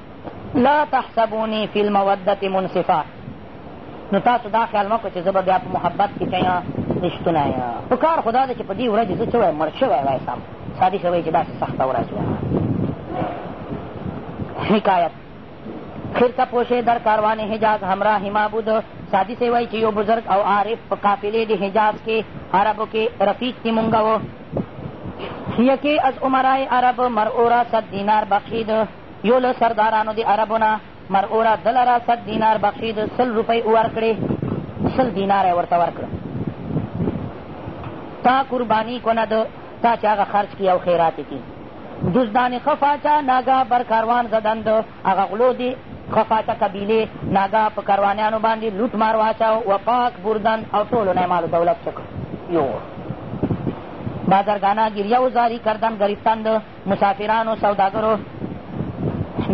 لا تحسبوني في المودة منصفا نو تاسو دا خیال مه کوئ چې زه به بیا په محبت کې څه یم رښتونی یم په کار خو دا ده چې په دې ورځ زه څه وایم مړ شوی وای سم سادي سره وایي چې داسې سخته ورځ وه حکایت خرقه پوشه در کاروان حجاز همراه ما بود سادی سے وای چې یو بزرګ او عارف په قافلې د حجاز کې عربو کې رفیق کې مونږ و یکی از عمرای عرب مرعورا صد دینار بخشید یو له سردارانو د عربو نه مرعوره ده لره صد دینار بخشي د سل روپۍ ورکړې سل دینار یې ورته ورکړه تا قرباني کند تا چې هغه خرج کړي او خیرات یې کړي دزدان خفاچا ناګا بر کاروان زدند هغه غلو دي خفاچا قبیلې ناګا په کاروانیانو باندې لوټ مار واچاو و پاک بردن او ټولو نه مال دولت چک یو بازرگانا گریه و زاری کردن گرفتند مسافرانو سوداګرو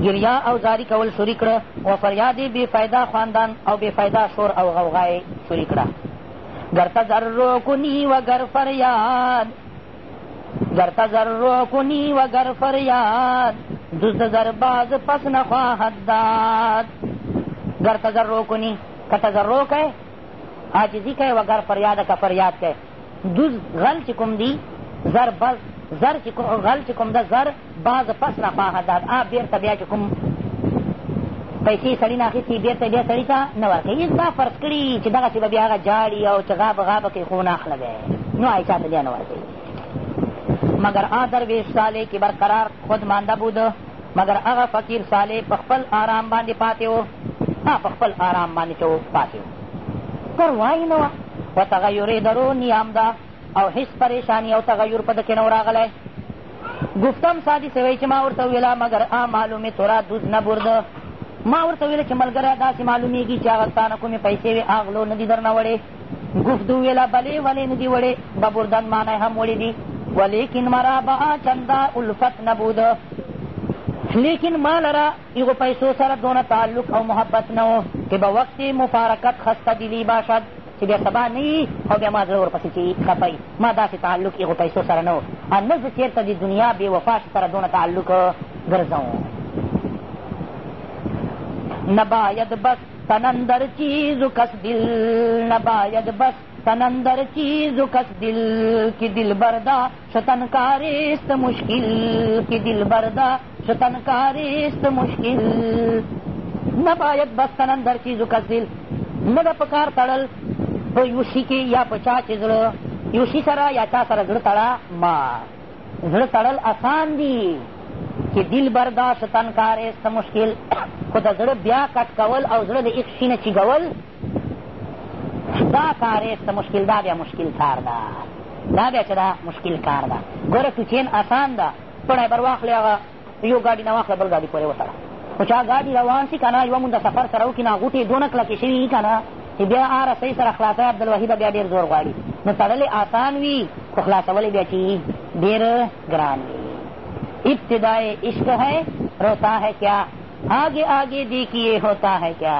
ګریا او زاری کول شروع کړه و فریاد یې بې فایده خواندان او بې فایده شور او غوغا یې شروع کړه گر تضرع کنی و گر فریاد گر تضرع کنی و گر فریاد جز زر باز پس نخواهد داد گر تضرع کنی که تضرع که عاجزی که و گر فریاد که فریاد که دوز غل چې کوم دي زر بز زر چې غل چې کوم ده زر باز پس را خواهد داد آ بېرته بیا چې کوم پیسې سړي نه اخېستي بېرته بیا سړي ته نه ورکوي هېڅ دا فرض کړي چې دغسې به بیا هغه جاړي او چې غابه غابه کوي خو ونه اخله دی نو آی چا ته بیا نه ورکوي مګر آ درویش صالح کې برقرار خود مانده بود مګر هغه فقیر صالح په خپل آرام باندې پاتې و په خپل آرام باندې چې و پاتې و پروايي نه وه و تغیر یې درو نیام ده او هیڅ پریشانی او تغیر په دکې نه راغلی گفتم سادی سوی چې ما ورته ویله مګر آ معلومې تورا دوز نه برده ما ورته ویله چې ملګری داسې معلومیږي چې هغه ستانه کومې پیسې وې اغلو نه دي درنه وړې گفت ویله بلې ولې نه دي وړې ببردن معنی هم وړې دي ولیکن مرا به چندا الفت نبوده لیکن ما لره هغو پیسو سره دونه تعلق او محبت نه و چې به وخت مفارقت خسته دلي باشد چې بیا سبا نه یي او بیا ما زړه ورپسې چې خفه یي ما داسې تعلق هغو پیسو سره نه و او نه زه چېرته د دنیا بې وفا سره دونه تعلق ګرځوم نباید بس تنندر چیز و کس دل نباید بس تنندر چیز و کس دل کی دل بردا شتن کاری است مشکل کی دل بردا شتن کاری است مشکل نباید بستن اندر چیز و کسل نه ده په کار تړل په یو شي کې یا په چا چې زړه یو شي سره یا چا سره زړه تړه ما زړه تړل اسان دي چې دل برداشت تنکار است مشکل خو د زړه بیا کټ کول او زړه د ایک شي نه چیګول دا کار یې څه مشکل دا بیا مشکل کار ده دا بیا چې دا مشکل کار ده ګوره سوچین اسان ده پړی بر واخلې هغه یو ګاډي نه واخله بل ګاډي پورې وتړه خو چا ګاډي روان سي که نه یوه مونږ سفر سره وکړي نه غوټې دونه کلکې شوي وي که نه چې بیا آ رسۍ سره خلاصوی عبدالوحي به بیا ډېر زور غواړي نو تړلې آسان وي خو خلاصول بیا چې ډېر ګران وي ابتدای عشق ہے روتا ہے کیا آگے آگے دیکھیے ہوتا ہے کیا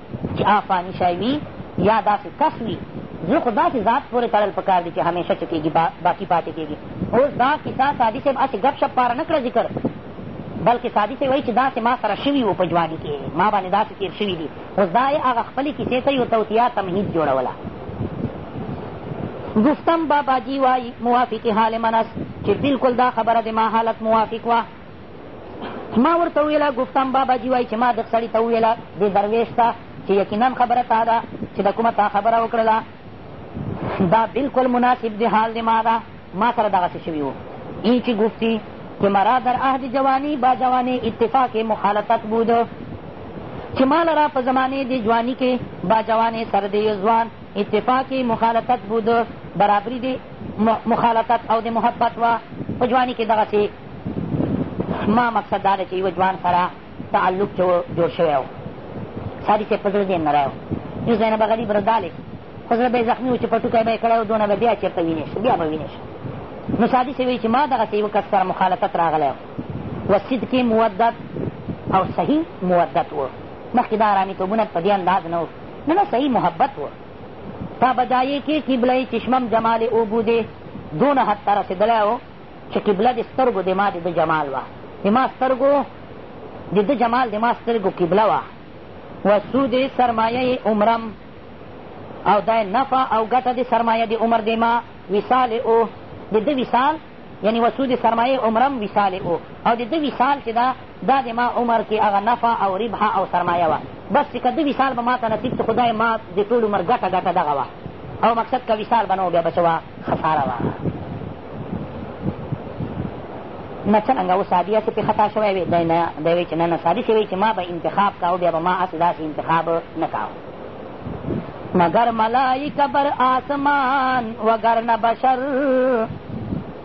چې هغه فاني شی وي یا داسې کس وي زړه خو داسې ذات پورې تړل په کار دي چې همیشه چې کېږي با باقي پاتې کېږي اوس دا کیسه سادي صاحب هسې ګپ شپ پاره نه کړه ذکر بلکې سادي صاحب وایي چې داسې ما سره شوي وو په ځواني کې ما باندې داسې تېر شوي دي اوس دا یې هغه خپلې کیسې ته یو توتیا تمهید جوړوله گفتم بابا جی وای موافق حال من است چې بالکل دا خبره د ما حالت موافق وه ما ورته وویله ګفتم بابا جي وایي چې ما دغه سړي ته وویله دې درویش ته چې یقینا خبره تا ده چې د کومه تا خبره وکړله دا بالکل مناسب د حال د ما ده ما سره دغسې شوي وو این چې گفتی که مرا در عهد جوانی با جوانی اتفاق مخالطت بود چې ما لرا په زمانې د جوانی کې با جوانې سره د ځوان اتفاق مخالطت بود برابري د مخالطت او د محبت وه په جوانی کې دغسې ما مقصد دا دی چې یوه ځوان سره تعلق چې جوړ شوی و ساري صاحب په زړه دې نری و نو زینب غریب ردالې خو زړه به یې زخمي و چې په ټوکی به یې کړی و دونه به بیا چېرته وینې شو بیا به وینې شو نو سادي صاحب وایي چې ما دغسې یو کس سره مخالفت راغلی و صدق مودت او صحیح مودت و مخکې دا آرامیتوبونه په دې انداز نه و نه نه صحیح محبت و تا بجایې کې قبله چشمم جمال او بودې دونه حد ته رسېدلی و چې قبله د سترګو د ما د ده جمال وه د ما سترګو د ده جمال د ما سترګو قبله وه و سود سرمایه عمرم او دا نفع او ګټه د سرمایه د عمر د ما وصال او د ده وصال یعنی وسود سرمایه عمرم وصال او او د ده وصال چې دا دا د ما عمر کې هغه نفع او ربح او سرمایه وه بس چې که ده وصال به ما ته نصیب ته خدای ما د ټول عمر ګټه ګټه دغه وه او مقصد که وصال به نه و بیا به څه وه خساره وه نه څرنګه اوس سادي هسې پې خطا شوی وي دی نه دی وایي چې نه نه سادي شوی چې ما به انتخاب کاو بیا به ما هسې داسې انتخاب نه کاو مگر ملائکه بر آسمان وگر نه بشر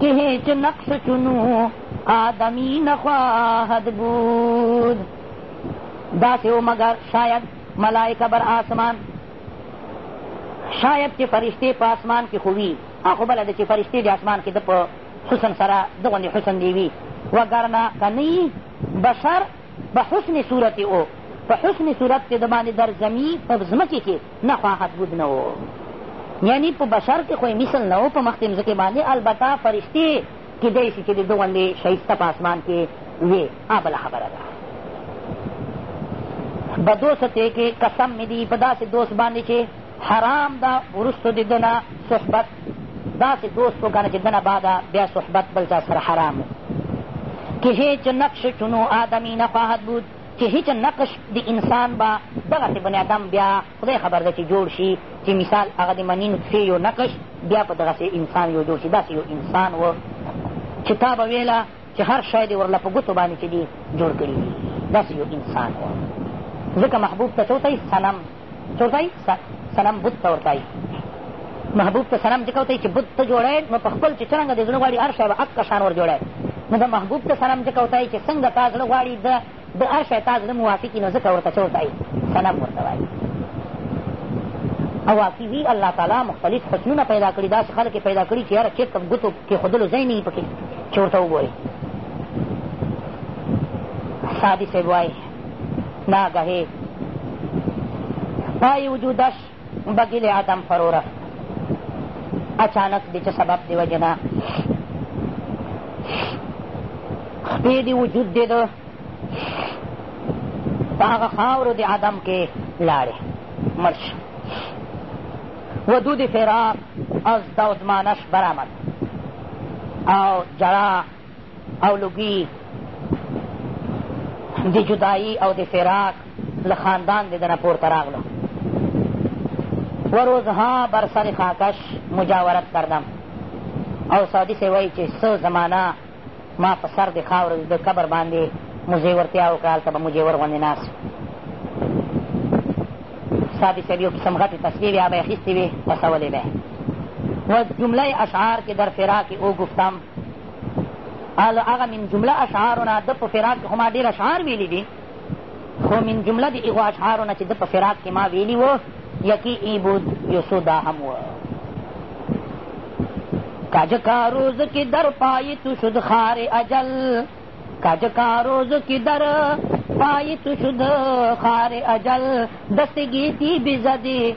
که هیچ نقص چنو آدمی نخواهد بود داسې و مګر شاید ملائکه بر آسمان شاید چې فرشتې په آسمان کې خو وي خو بله ده چې فرشتې د آسمان کې د په حسن سره دغوندې حسن دی وي وګرنه که نه بشر به حسن صورت او په حسن صورت کې د باندې در زمي په ځمکې کې نه خواهد بود نه و یعنی په بشر کې خو مثل نه و په مخکې مځکې باندې البته فرشتې کېدای شي چې د ده غوندې ښایسته په اسمان کې وې آ بله خبره ده بدوستې کې قسم مې دي په داسې دوست باندې چې حرام ده وروسته د ده نه صحبت داسې دوست وکنه چې ده نه بعده بیا صحبت بل چا سره حرام که هیچ نقش چونو آدمی نخواهد بود چې هیچ نقش د انسان به دغسې بني آدم بیا خدای خبر ده چې جوړ شي چې مثال هغه د مني نطفې یو نقش بیا په دغسې انسان یو جوړ شي داسې یو انسان و چې تا به ویله چې هر شی دې ورله په ګوتو باندې چې دي جوړ کړي دي داسې یو انسان و ځکه محبوب ته څه صنم چورتائی صنم بت ته ورتائی محبوب ته صنم ځکه وتائی چې بت ته جوړی نو په خپل چې څرنګه د زړه غواړي هر شی به حق کشان ور جوړی نو د محبوب ته صنم ځکه وتائی چې څنګه تا زړه غواړي د د هر شی تا زړه موافقي نو ځکه ورته چورتائی صنم ورته وایي او واقعي وي الله تعالی مختلف حسنونه پیدا کړي داسې خلک پیدا کړي چې یاره چېرته ګوتو کېښودلو ځای نه وي پکې چې ورته وګورې سادي صاحب وایي ناگهی پای وجودش به گل عدم فرو رفت اچانک د چه سبب دی وجه نه خپې دی وجود دی ده په هغه خاورو د عدم کې لاړې مړ شو ودود فراق از دودمانش برآمد او جرا او لوګي د جدایي او د فراق له خاندان د دنه پورته راغلو وروزها بر سر خاکش مجاورت کردم او سعودي سه وایي چې څه زمانه ما په سر د خاورو د قبر باندې مزیورتیا وکړه هلته به مجیور غوندې ناست صاحب صاحب یو قسم غټې تصویر یا به یې اخیستې وې پسولې به و جمله اشعار کې در فراق او گفتم هغه من جمله اشعارونه ده په فراق کې خو ما ډېر اشعار ویلي دي خو من جمله د هغو اشعارونه چې ده په فراق کې ما ویلي و یکی ای بود یو څو دا هم و کاج کا روز کی در پائی تو شد خار اجل کاج کا روز کی در پائی تو شد خار اجل دست گیتی بزدی